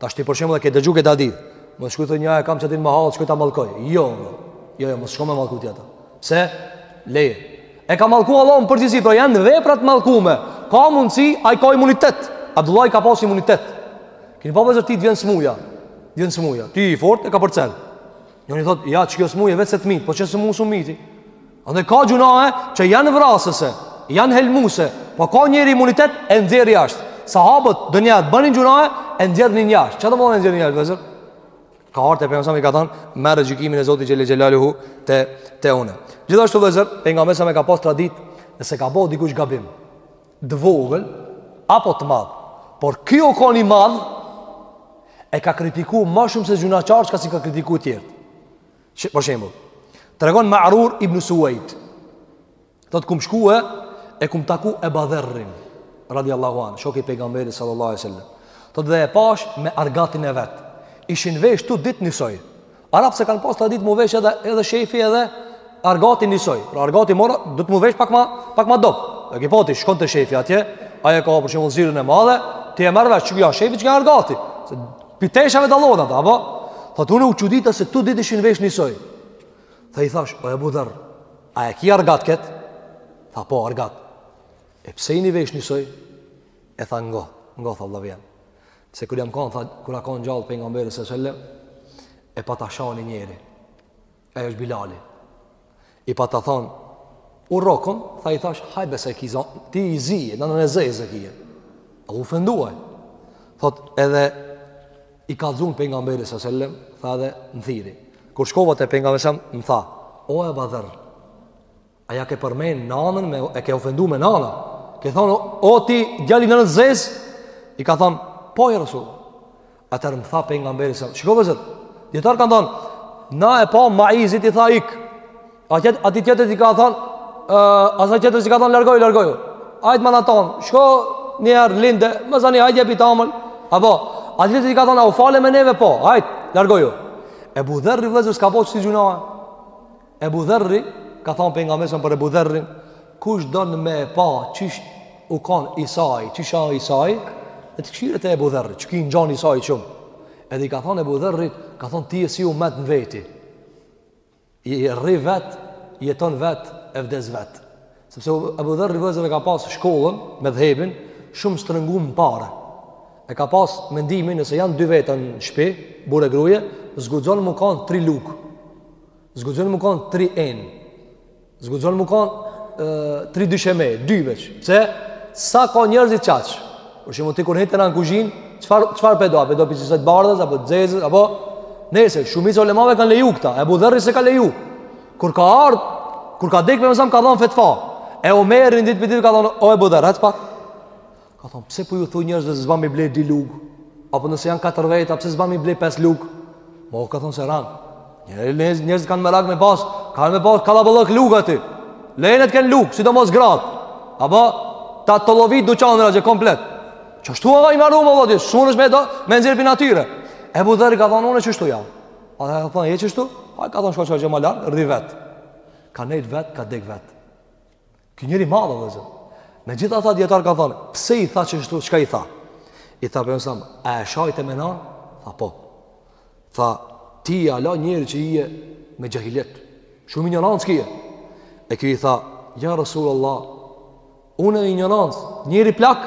Tash ti për shembull e ke dëgju këtë hadith Mos shko thu nja e kam qaty n'mahallë Shkoj ta mallkoj Jo, jo, jo, mos shko me mallku ti ata Se, leje E ka mallku Allahu në përgjithësi Pra janë veprat mallkume Ka mundësi, ai ka imunitet Abdullahi ka pas imunitet Kini pa vllezër ti të vjen smuja Vjen smuja Ti i fort e kapërcen Njëni thot, ja qekjo smuje vetë se t'myt Po qe mu s'um myti Edhe ka gjunahe që janë vrasëse, janë helmuse, po ka njëri imunitet e nxjerr jashtë. Sahabët ndonjëherë bënin gjunahe e nxjerrnin jashtë. Çka domethënë e nxjerrnin jashtë vllezër? Ka ardh te pejgamberi i ka thënë, "Merre gjykimin e Zotit xhele xhelaluhu te te unë." Gjithashtu vllezër, pejgamberi alejhi selam e ka pas traditë, nëse ka bo dikush gabim, të vogël apo të madh, por ky u kon i madh e ka kritiku ma shumë se gjunahqar çka s'i ka kritiku tjerët. Shë, për shembull, tregon Ma'rur ibn Suwaid. Thotë kum shku e kum taku Eba Dherrin radiallahu anë, shok i pejgamberit sallallahu alaihi wasallam. Thotë edhe e pash me argatin e vet. Ishin vesh t'dytë njësoj. Arabët s'e kanë pas traditë mu vesh edhe edhe shefi edhe argati njësoj. Pra argati mora duhet mu vesh pak ma pak ma dobët. E ke pa ti shkon te shefi atje, ai e ka për shembull zyrën e madhe, ti e marr vesh çka shefi çka argati. Se Pi teshave dallon ata, apo? Thot, unë u çudita se t'dytë ishin vesh njësoj. Tha i thash, o Ebu Dherr, a e ki argat ket? Tha, po, argat. E pse jeni vesh njësoj? E tha, ngo, ngo, tha vllau jem. Se kur jam kanë, tha, kur a kanë gjallë pejgamberi sallallahu alaihi wasallam, e pata sha ni njeri. E është Bilali. I pa të thonë, u rokëm, tha i thash, haj besa i kizan, ti i zi, në në në zë e zë kije. A u fënduaj. Thot edhe, i ka dhun për nga mberi së sellem, tha edhe në thiri. Kur shkova të për nga mberi së sellem, më tha, o e badhër, A ja ke përmen nanën me, e ke ofendu me nanë Ke thonë, o ti djali i nanës zezë I ka thonë, po o resul Atëherë më tha pejgamberi alejhi selam Shiko vllezër, dijetarët kanë thonë Na e pamë Maizit i tha ik A tjetër, atij tjetrit i ka thonë uh, Asaj tjetrës i ka thonë, largohu, largohu Hajt ma n'atanë, shko njeri linde Masanej, hajt jepi tamël Apo, atij tjetrit i ka thonë, a u fale me neve po Hajt, largohu Ebu Dherri vllezër, s'ka bo qësi gjunahe Ebu Dherri, ka thonë pejgamberi alejhi selam për Ebu Dherrin, kush don me e pa qysh u kanë Isai, qysh a Isai, le t'kshyr te Ebu Dherri, qeky i ngjan Isait shumë. Edhe i ka thonë Ebu Dherrit, ka thonë ti je si ummet në veti, rri vetë, jeton vetë, e vdes vetë. Sepse Ebu Dherri vllezër e ka pas shkollën, medhhebin, shumë shtrëngu në pare. E ka pas mendimin, nëse janë dy veta në shpi, burrë e gru, s'guxon mu kanë tri lugë, S'guxon me kanë tri enë. S'guxon me kanë tri dysheme, dy veç. Pse? Sa ka njerëz qaq. Për shembull ti kur hete në kuzhinë, çfarë çfarë pe do? Pe do pizza të bardhës apo të zezës apo nëse shumica ulemave kanë leju këta. Abu Dharri s'e ka leju. Kur ka ardh, kur ka dekë pejgamberi ka dhënë fetva. E Omerin ditë për ditë ka dhënë o e Abu Dharr, atë pak. Ka thonë, pse po ju thu njerëzve se s'ban m'i ble dy lugë? Apo nëse janë katër veta, pse s'ban m'i ble pesë lugë? Mo, ka thonë se ranë. Njerëz, njerëz kanë merak me pas, kanë me pas kallaballëk lugë aty. Leji le të kenë lugë, sidomos gratë. Apo, ta tollovit duqanëra që komplet. Qështu Allahu i maru më vodi, shumë është me, do, me nxjerrë prej natyre. Ebu Dherri ka thonë, unë qështu jam. A dhe ka thonë, e qështu? A ka thonë, shko që e gjë më lartë, rri vetë. Ka nejt vetë, ka dek vetë. Ky njeri i madh vëllezër. Me gjithë ata dijetarë ka thënë, pse i tha qështu, çka i tha? I tha pejgamberi, a e shajte me nanë? Tha po. Tha, ti je hala njeri që je me xhahilijet. Shumë injorancë ki. E ky i tha, ja Rasul Allah, unë e injorancë, njeri plak.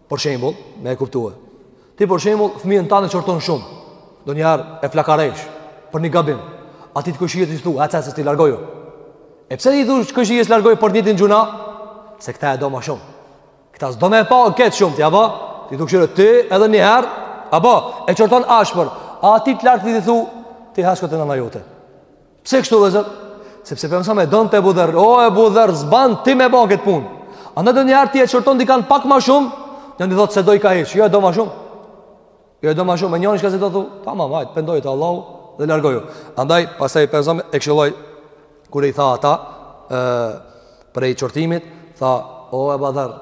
Për shembull, me e kuptue. Ti për shembull, fëmijën tan e qorton shumë. Donjëherë e flakaresh për një gabim. Atij të kojshisë i thua, "Ec ti largohu." E pse i thua kojshisë largohu për njëjtin gjynah? Se këtë e do më shumë. Këtë s'do me e pa keq shumë ti apo? Ti thu kqyre ti edhe një herë, apo e qorton ashpër. Atij të largtit i thua, "Ti hec shko te nëna jote." Pse kështu vëllezër? Sepse pejgamberi e donte Ebu Dherr, o Ebu Dherr, s'ban ti me ba këtë punë. Andaj donjëherë ti e qorton dikan pak ma shumë, njani thotë s'e do ky hiç, jo e do ma shumë. Jo e do ma shumë, e njani çka s'e do thu, tamam hajt, pendohu te Allahu dhe largohu. Andaj, pastaj pejgamberi e këshilloi, kur i tha ata, e, prej qortimit, tha, o Ebu Dherr,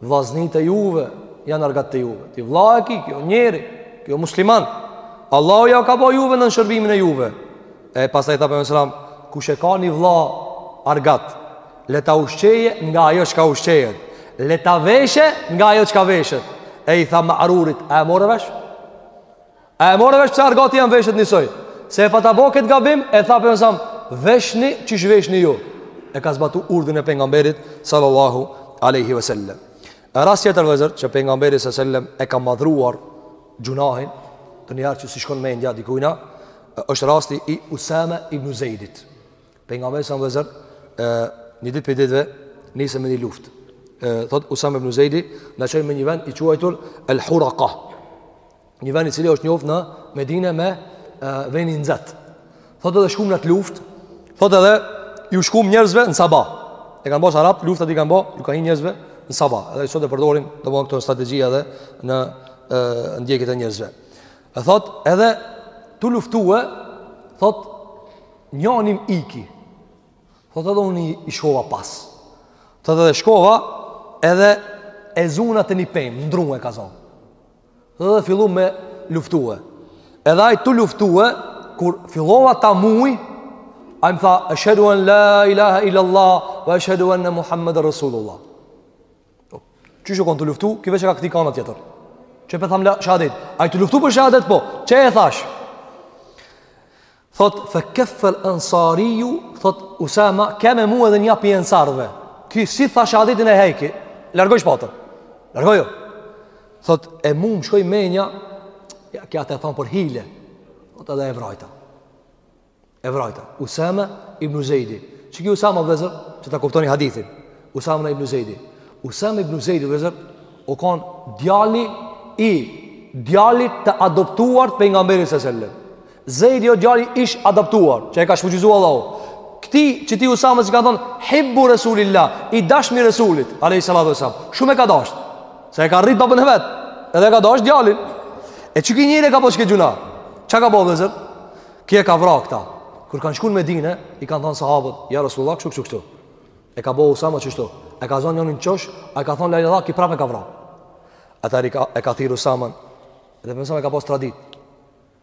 Vllaznit e juve janë argat të juve. Ti vlla e ki, ky njeri, ky musliman. Allahu ja ka bë juve në shërbimin e juve. E pastaj tha pejgamberi sallallahu alajhi wasallam, kush e ka një vlla argat, le ta ushqeje nga ajo çka ushqehet. Le ta veshë nga ajo çka veshet. E i tha Ma'rurit, a e more vesh? A e more vesh pse argati jem veshet njësoj Se e pata bo këtë gabim E tha pejgamberi Veshni qysh veshni ju E ka zbatu urdhnin e pejgamberit Sallallahu aleyhi ve sellem E rast tjetër vëllezër që pejgamberi ve sellem E ka madhëruar gjynahin Të njerë që s'i shkon mendja dikujna është rasti i Usame ibn Zejdit Pejgamberi vëllezër Një ditë prej ditve Nisi me një luftë Thot Usame ibn Zejdi Na çoi me një vend i quajtur El Huraka një vend i cili është njoft në Medinë me ven të nxehtë. Thotë edhe shkum në atë luftë, thotë edhe ju shkum njerëzve në sabah. E kanë ba si arabët luftat i kanë ba, ju kanë hi njerëzve në sabah. Edhe sot e përdorin domethan këto strategji edhe në ndjekjet e njerëzve. E thotë edhe tu luftue, thotë njani m'iki. Thotë edhe unë i shkova pas. Thotë edhe shkova edhe e zuna te një pemë, n'dru e ka zonë. Thotë edhe fillu me luftue. Edhe ai tu luftue, kur fillova ta muj, ai më tha, eshhedu en la ilahe illallah, ve eshhedu enne Muhammeden Rasulullah. Ky u konë tu luftu, ky veç e ka kthy n'anët tjetër. Qe pe tham at shahadet. A je tu luftu për shahadet po, qe e thash? Thot fa kaffa al ansari thot usama ke me mu edhe nja pi ansarve ky si tha shahadetin e hejki largoj shpatën largojo thot e mu m'shkoj menja ky a tu e thonë për hile thot edhe e vrajta e vrajta usama ibn zejdi qiky usama vllezër që ta kuptoni hadithin usama ibn zejdi usama ibn zejdi vllezër u kon djali i djalit të adoptuar pejgamberit së sellem Zejdi o djali i adoptuar, që e ka shfuqizuar Allahu. Këtij qëtij Usames i ka thonë, hibbu Resulillah, i dashmi Resulit, alejhi salatu ve selam, shumë e ka dasht, se e ka rrit babën e vet, edhe e ka dasht djalin. E qiky njeri e ka bo qikët gjynah, çka ka bo vllezër? Ky e ka vra këtë. Kur kanë shku n'Medine, i kanë thonë sahabët, ja Resulullah, kështu kështu kështu. E ka bo Usame qështu, e ka zonë njënin n'qosh, ai ka thonë la ilahe, ky prap e ka vra. Ata e ka thirr Usamen, dhe për e ka po tradit,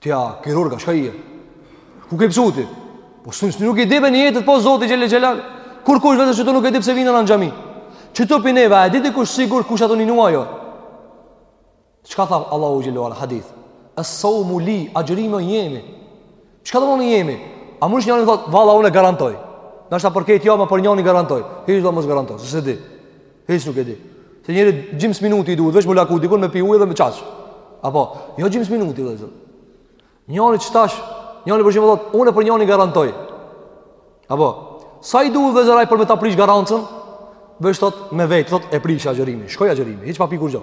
Tja, kirurga, shka i e? Ku ke pësu ti? Po së nësë nuk i dibe një jetët po zoti gjele gjelal Kur kush vete që të nuk i dibë se vinë në në gjami Që të pineve, a diti kush sigur kush atë një nua jo Qka tha Allahu gjeluar, hadith E sohu mu li, a gjërime në jemi Qka të më në jemi? A më nështë një një thotë, vala unë e garantoj Në është ta përkejt jo, ma për një një garantoj Hi është do më së garantoj, së se di Hiç nuk e di. Se njëri gjims minuti i duhet veç m'u laku dikun me pi ujë dhe me çaj. Apo, jo gjims minuti vllezër. Njani qetash, njani për shembull thotë, unë për njanin garantoj. Apo, sa i duhet vllezër ai për me ta prish garancën? Veç thot me vete thot e prish agjërimin. Shkoj agjërimi, hiç pa pi kurgjë.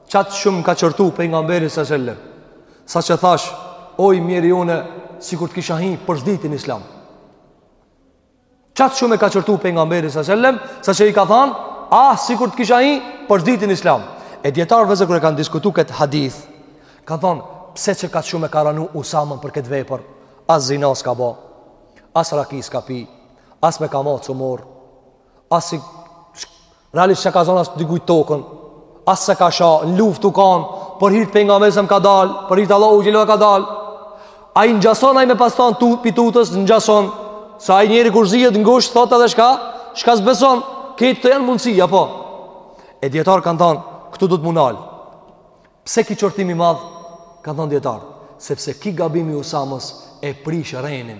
Qaq shumë m'ka qortu pejgamberi së sellem Saqë thash Oj i mjeri une Sikur të kisha hi për s'dyti n'islam Qaq shumë e ka qortu pejgamberi së sellem Saqë i ka than Ah sikur të kisha hi për s'dyti n'islam E dijetarët vllezër kur e kanë diskutu këtë hadith Kan than Pse qikaq shumë e ka ranu usamën për këtë vepër As zina s'ka bo As raki s'ka pi As me kamatë s'u mor As ai realisht se ka zonë as dikujt tokën, as se ka sha, në luftë u kanë, për hir të Pejgamberit alejhi selam ka dalë, për hir të Allahut xhel-le ka dalë. Ai ngjason, ai me pas than tu, pi tutës, ngjason, se ai njeri kur zihet ngusht, thot edhe çka, çka s'beson, këto janë mundësi, apo. E dijetarët kanë thanë, këtu duhet mu nalë. Pse ky qortim i madh, kanë thanë dijetarët, sepse ky gabim i Usamës e prish rejnin.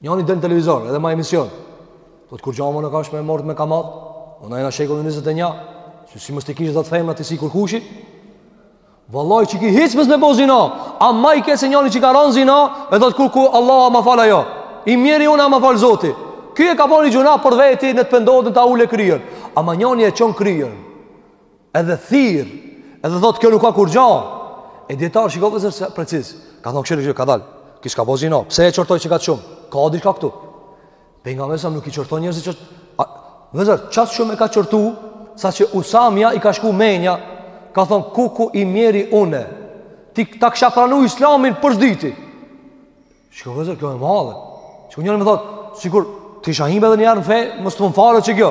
Njani del në televizor, edhe ma emision. Thot kurgja mo nuk asht me marr me kamat, o na jena n'shekullin 21, si, si mështë të kishë dhe të fejmë në të si kur kushi, vallahi qiky hiç mos me bo zina, a ma i keq se njani që ka ra n'zina, e thot kuku Allah a ma fal a jo, i mjeri unë a ma fal Zoti, ky e ka bo një gjynah për veti në të pendohet e ta ul kryen, ama njani e çon kryen, Edhe thirr, edhe thotë kjo nuk ka kurgja. E dijetarët shikoni vëllezër sa preciz. Ka thonë kështu që ka dal. Ky s'ka bo zina. Pse e qortoi qaq shumë? Ka diçka këtu. Pejgamberi alejhi selam nuk i qorton njerëzit që vëllezër qaq shumë e ka qortu sa që Usamja i ka shku menja. Ka thonë kuku i mjeri une. Ti ta kisha pranu Islamin për s'dyti. Shikoni vëllezër kjo e madhe. Shikoj njeri me thonë sikur t'isha hi edhe një herë në fe, mos të më fare që kjo.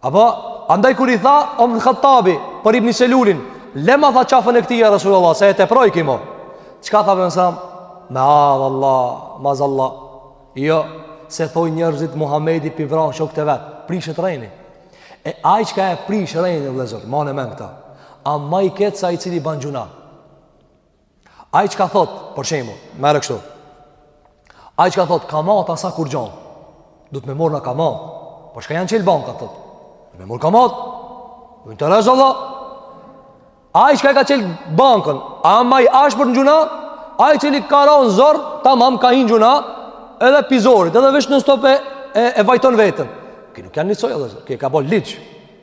Apo, andaj kur i tha Omer ibn Hattabi për Ibn Selulin, le ma tha qafën e këtij ja Resulullah, se e teproi ky mo. Çka tha Pejgamberi alejhi selam? Meadhallah, mazallah. Jo, se thojn njerëzit Muhamedi pi vran shokët e vet, prishet rejni. E ai çka e prish rejnin vëllezër, mane n'men këta. A ma i keq se ai cili ban gjynah. Ai çka thot, për shembull, merre kështu. Ai çka thot, kamata s'ka kurgjo. Duhet me marr na kamat. Po çka janë çel bankat thot. Me marr kamat. Me interes Allah. Ai çka ka çel bankën, a ma i ashpër n'gjynah? Ai cili ka ra n'zor, tamam ka hi n'gjynah, edhe pi zorit, edhe veç në stop e e, e vajton veten. Këta nuk janë nisoj edhe, ky ka bo ligj.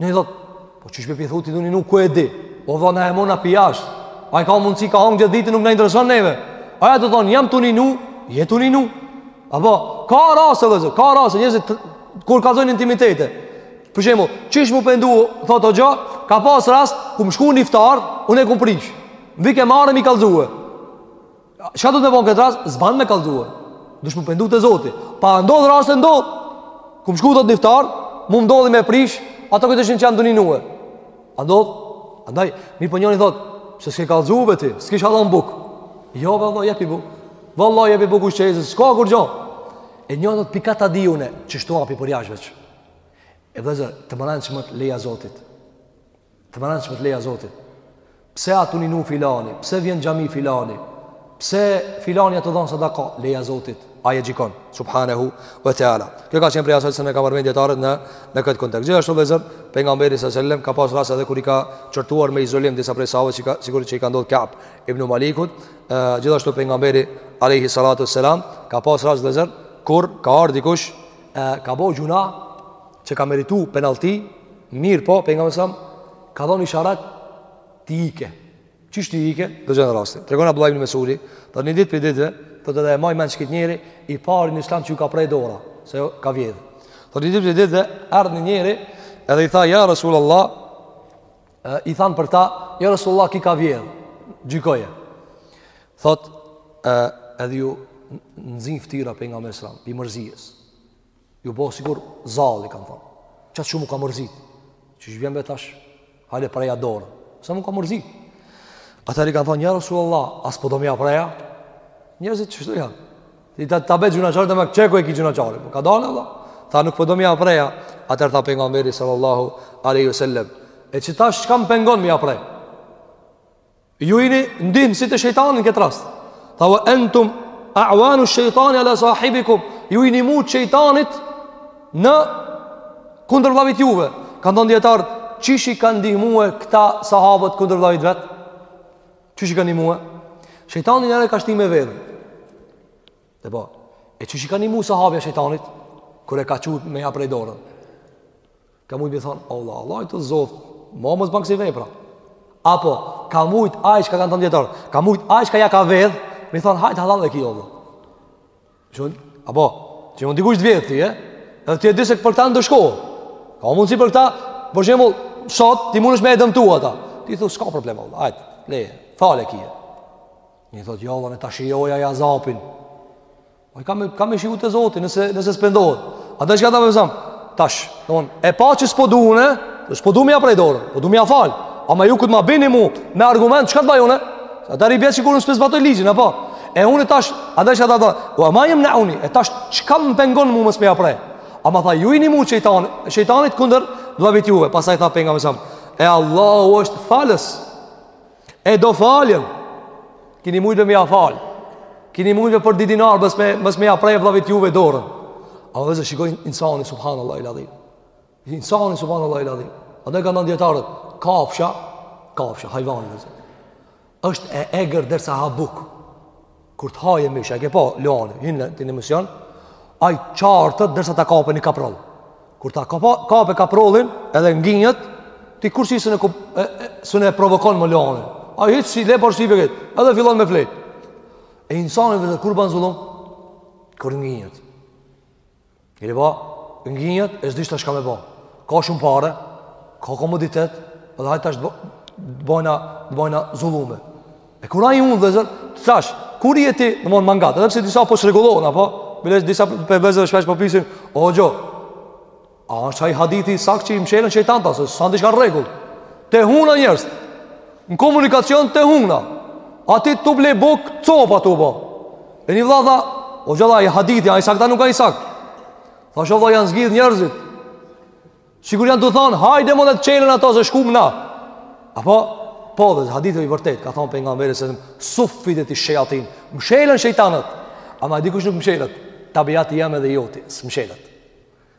Njoni thotë, po qysh po i thu ti tu ninu ku e di, o thot na e mona pi jashtë, ai ka mundësi ka hangër gjithë ditën nuk na intereson neve, a je tu thonë jam tu ninu, je tu ninu, apo, ka raste vëllezër, ka raste, njerëzit, kur kallzojnë intimitete, për shembull, qysh mu pendu, thotë hoxho, ka pas rast, kum shku n'një iftar, unë e kum prish, m'vike marre me i kallzue, Çka duhet me bo n'këtë rast? S'ban me kallzue. Duhet mu pendu te Zoti. Pa ndodh raste ndodh. Kum shku thot n'ni iftar, mu ndodhi me prish, ata kujtojshin që jam tu ninue. A ndodh? Andaj, mirëpo njoni thot, se s'ke kallzu veti, s'kisha lon buk. Jo, valla, jepi buk. Valla, jepi buk ushqeje, s'ka kurgjo. E njoni thot pika ta di une, qështu a pi për jashtë veç. E vëllezër, të marrim që me leje të Zotit. Të mrenshmet leja Zotit. Pse a tu ninu filani, pse vjen xhami filani, pse filani a tu dhonë sadaka, leja Zotit, ai e gjykon, subhanehu ve teala. Kjo ka qenë prej asaj se ne ka marrë dijetarët në, në këtë kontekst. Gjithashtu vllezër, pejgamberi së sellem, ka pas rast edhe kur i ka qortuar me izolim disa prej sahabëve, si, ka, sikur që i ka ndodhë Kab ibn Malikut, e, gjithashtu pejgamberi, alejhi salatu selam, ka pas rast vllezër, kur ka ardhë dikush, e, ka bo gjynah, që ka meritu penalti, mirëpo, pejgamberi alejhi selam, ka dhon isharat t'i ikë. Qysh t'i ikë? Dëgjone rastin. Tregon Abdullah ibn Mesudi, dhe një ditë prej ditëve, thotë edhe e maj men që këtë njeri, i pari në islam që ju ka pre dora, se ai ka vjedhë. Dhe një ditë prej ditëve, erdh një njeri, edhe i tha, ja Rasul Allah, i thanë për ta, ja Rasul Allah ky ka vjedhë, gjykoje. Thot, edhe ju nxi ftyra pejgamberit alejhi selam, prej mërzisë. Ju bo sikur zalli, kanë thonë. Qaq shumë u ka mërzit. Që që vjen be tash, hajde preja dorën. Sa më ka mërzit. Atëherë i kanë thonë, ja Resulallah, a s'po do me ja pre a. Njerëzit qështu janë. I ta, ta betë gjynahqar, dhe me qeku e ki gjynahqar. Po ka dalë Allah. Tha nuk po do me ja pre a. Atëherë tha pejgamberi sallallahu aleyhi sallem. E që tash çka m'pengon me ja pre. Ju jeni ndihmësit e shejtanit në këtë rast. Tha wa antum a'wanu shejtani ala sahibikum. Ju i nimut shejtanit në kundër vllavit juve. Kanë thonë dijetarët qysh i kanë ndihmuar këta sahabët kundër vllavit vet? Qysh i kanë ndihmuar? Shejtani njëherë e ka shti me vjedh. Epo, e qysh i kanë ndihmuar sahabët shejtanit kur e kanë çu me ja pre dorën. Ka mujtë me thonë, Allah, Allah, të zovë, ma mos ban kësi vepra. Apo, ka mujtë ai që ka kanë të ndjetarë, ka mujtë ai që ka ja ka vjedhë, me thonë, hajt hallall e ki, Allah. Shun, apo, që mund dikush të vjedhë ty, e? Edhe ti e di se ke për ta ndëshku. Ka mundësi për këta, për shembull, sot, ti mundesh me e dëmtu ata. Ti thu, s'ka problem, Allah, hajt, leje, falë e ki, e. Mi thotë, jo, Allah, le ta shijojë ai azapin. Po ka me, ka me e shiju te Zoti nëse nëse s'pendohet. A do të shkata vëzëm? Tash, domon, e pa që s'po duunë, do s'po duam ja pre dorën, po duam ja fal. Ama ju kur ma bini mu me argument çka të bëj unë? Sa tani bëj sikur unë zbatoj ligjin apo? E unë tash, a do të shkata do? Po më jam në uni, e tash çka më pengon mua mos me ja pre. Ama tha ju i nimut shejtan, shejtanit kundër vëllait juve, pastaj tha pejgamberi sa. E Allahu është falës. E do faljen Kini mujtë me ja falë Kini mujtë me për dy dinarë Mos me, mos me ja pre vllavit juve dorën A vllezër shikoj insani Subhanallahil adhim Insani subhanallahil adhim Edhe kanë thanë dijetarët Kafsha Kafsha hajvani vllezër është e egër derisa ha bukë Kur të hajë mish, a ke pa luanin, hyn në tin emision, ai çartet derisa ta kapë ni kaproll. Kur ta kapa, kapë kaprollin, edhe nginjet, ti kurrsesi nuk e, e, se në provokon më luanin. Ai hiç si le por si vetë, edhe fillon me flet. E insani vllezër kur ban zullum, kur nginjet. Keni ba, nginjet e s'di shka me ba. Ka shumë pare, ka komoditet, edhe hajt tash të bojna, të bojna zullume. E kur ai unë vllezër, thash, kur je ti, në mund mangat, edhe pse disa po s'rregullohen, apo, biles disa për vllezër shpesh po pysin, hoxho, a është qaj hadithi i saktë që mshelen shejtanat, se s'jan dishka n'rregull, te huna njerëz, në komunikacion te huna, a ti tu ble buk, copa tu u bo, E një vlla tha, hoxha, ai hadithi, a i sakt a nuk a i sakt. Thash o vlla janë zgjidh njerëzit. Sikur janë tu thonë, hajde mo të çelen ato se shkum na. Apo, po dhe hadithi i vërtet, ka thonë pejgamberi sa selam, suffideti shejatin, mshelen shejtanët. Ama e dikush nuk mshelet, tabiati jem edhe joti, s'mshelet.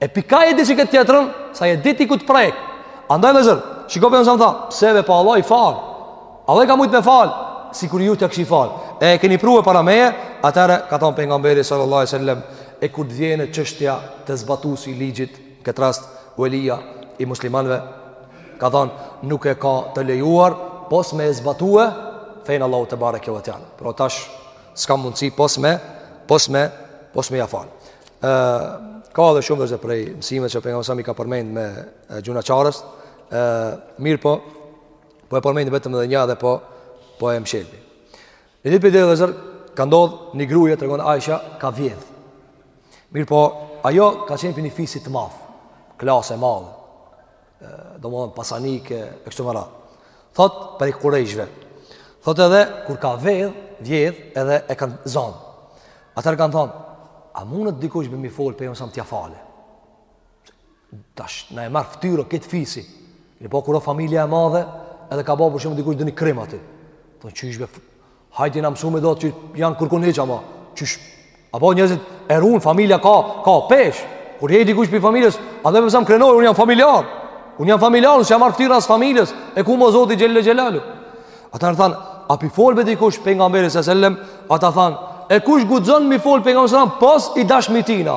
E pika e disi këtë tjetrën, sa e diti ku të prek. Andaj vllezër, shiko pejgamberi tha, pse dhe pa Allah i falë. Allahi ka mujtë me falë, sikur ju t'ja kishi falë. E e keni prue para meje, atërë, ka thonë pejgamberi sallallahu e sellem, e kur të vjen çështja te zbatusi i ligjit, këtë rast, uelija i muslimanve, ka thonë, nuk e ka të lejuar, pos me e zbatue fenë e Allahut tebareke ve teala. Pra tash, s'ka mundësi, pos me, pos me, pos me ja falë. Ë ka edhe shumë vllezër prej mësime që pejgamberi sa selam i ka përmend me gjynahqarë, ë mirëpo po e përmend vetëm edhe një dhe po po e mshelim. Ni ditë pra vllezër, ka ndodhë një gruje, tregon Aisha, ka vjedhë. Mirëpo, ajo ka qenë prej një fisit të madh, klasë e madhe. domethënë pasanike, e kështu me radhë. Thot, prej kurejshve. Thot edhe, kur ka vedh, vjedh, edhe e kanë zonë. Atër kanë thonë, a mundet dikush me mi folë pejgamberit t'ja falë? Tash, na e merr ftyrën, këtë fisi. Në po, kur o familje e madhe, edhe ka bo për shembull dikush ndonjë krim aty. Thonë, qysh be, Hajti na mësu me do që janë kërkun hiç ama. Qysh. Apo njerëzit e ruan familja ka ka pesh. Kur je dikush prej familjes, a do të mëson krenoj un jam familjar. Un jam familjar, s'ja marr ftyrën as familjes. E ku mo Zoti xhel-le xhelaluhu. Ata i than, a pi fol mo dikush pejgamberit sa selam, ata than, e kush guxon mi fol pejgamberit sa selam pos i dashmi i tina.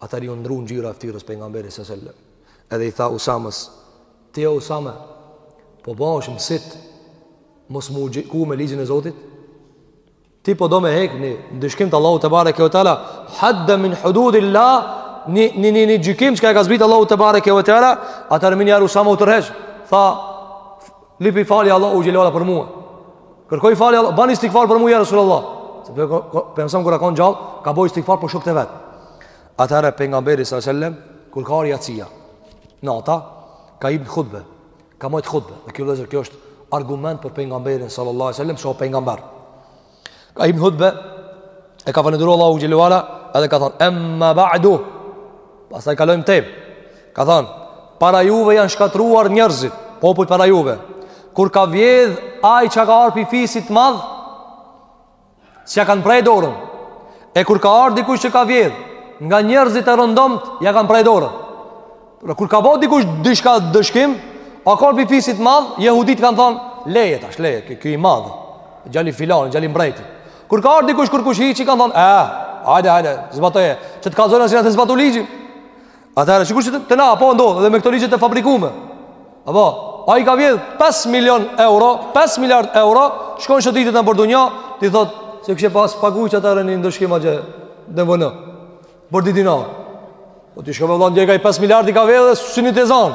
Atëherë iu ndrru ngjyra e fytyrës pejgamberit sa selam. Edhe i tha Usamës, "Ti o Usame, po bahesh mësit mos m'u gjiku me ligjin e Zotit? Ti po do me hek ni ndëshkim të Allahut tebareke ve teala, hadda min hududillah, një një një, një gjykim çka e ka zbrit Allahu tebareke ve teala, atëherë menjiher Usame u tërhoq. Tha, Lypi falje Allahut xhele ala për mua Kërkoji falje Allahut Ban istigfar për mua ja Resul Allah Se Pejgamberi sellem kur a kon gjallë Ka bo istigfar për shokët e vet Atëherë Pejgamberi së sellem Kur ka ardh jacia Nata Ka hip n'hutbe Ka mojt hutbe Dhe kjo vllezër, kjo është argument për Pejgamberin së sellem Se o Pejgamber Ka hip n'hutbe, e ka falenduru Allahun xhele ve ala, edhe ka thonë, emma ba'du, pasaj kalojmë tem, ka thonë, para juve janë shkatruar njerëzit, popujt para juve, kur ka vjedh, aj që ka ardh pi fisit t'madh, s'ja kanë prej dorën, e kur ka ardh dikush që ka vjedh, nga njerëzit e rëndomt, ja kanë prej dorën, Pra kur ka bo dikush diçka ndëshkim, a kon pi fisit t'madh, jehudit kanë thon, leje tash, leje, ky, ky i madh. Gjali filan, gjali mbreti. Kur ka ardhur dikush kurkush hiçi kanë thon, a, hajde, hajde, zbatoje. Që të kallzojnë asnjë të zbato ligjin. Atëherë sigurisht të, të na apo ndodh edhe me këto ligje të fabrikuara. Apo, ai ka vjedh 5 milion euro, 5 miliard euro, shkon shëtitet nëpër dunja, ti thot s'e kishe pas paguajt ata rënë ndëshkim atje në vonë. Për dy dinar O po ti shko be vlla ndjeke ai 5 miliard i ka vjedh edhe s'jeni tu e zanë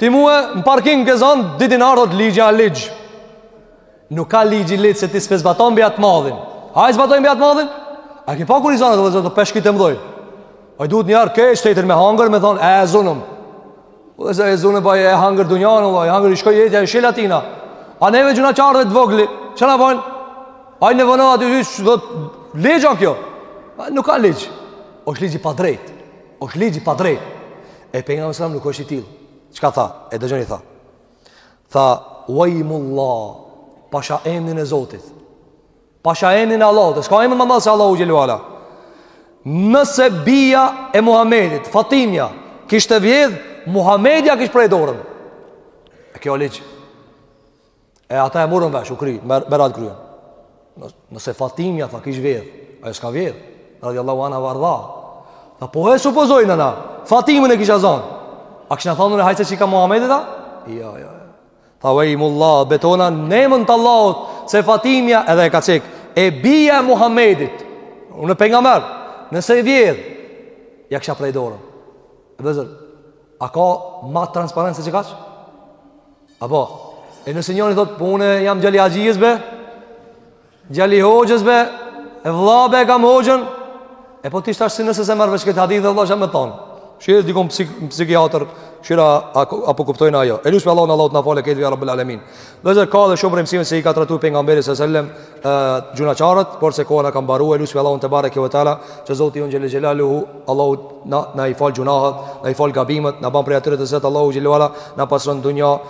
Ti mue në parking ke zanë dy dinar thot ligji a ligj Nuk ka ligj i ligj se ti s'po e zbaton mbi at madhin A e zbaton mbi at madhin? A ke pa kur i zanë vllezër ata peshqit e mdhoj Ai duhet njëherë krejt shtetin me hangër me thonë e zunëm Dhe se e zune pa e hangër dunjanë, vlla, e hangër i shkoi jetja, e shela tina. A neve gjynahqarëve të vogli, ça na bojnë? A i në vënoha të hysh, thot ligji a kjo. A, nuk ka ligj. Osht ligj i padrejt. Osht ligj i padrejt. E Pejgamberi selam nuk është i tillë. Çka tha? E dëgjoni tha. Tha, ue ejmullah, pasha emnin e Zotit. Pasha emrin e Allahut, s'ka emër më t'madh se Allahu xhele ve ala. Nëse bija e Muhamedit, Fatimja, kishte vjedh, Muhamedi ja kish prej dorën. E kjo ligj. E ata e morën vesh u kry, me me rad kryen. Nëse Fatimja tha kish vjedh, ajo s'ka vjedh. Radiallahu anha ve erdaha. Tha po e supozojmë na, Fatimën e kisha zon. A kisha thonë hajt se çika e Muhamedit a? Jo, jo, jo. Tha ue ejmullah betohna n'emën të Allahut se Fatimja edhe e ka cek e bija e Muhammedit unë Pejgamber nëse vjedh ja kisha prej dorën e vllezër a ka ma transparencë se kaq apo e nëse njëni thot po unë jam gjali haxhisë be Gjali hoxhës be E vlla be e kam hoxhën E po tishtë ashtë si nëse e merr veç këtë hadith dhe vlla shë me thonë Shire e dikon psik, psikiatër Shire apo kuptojnë ajo E lusim Allahun Allahu të na falë këtë ja rabbel alemin Vllezër ka dhe shumë mësime se i ka trajtu Pejgamberi së sellem Gjynahqarët, por se koha na ka mbaru E lusim Allahun tebareke ve teala Që Zoti jonë xhele xhelaluhu Allah na, na i falë gjynahet, na i falë gabimet Na banë prej atyre të zetë Allahu xhele ve ala Na pastron dunja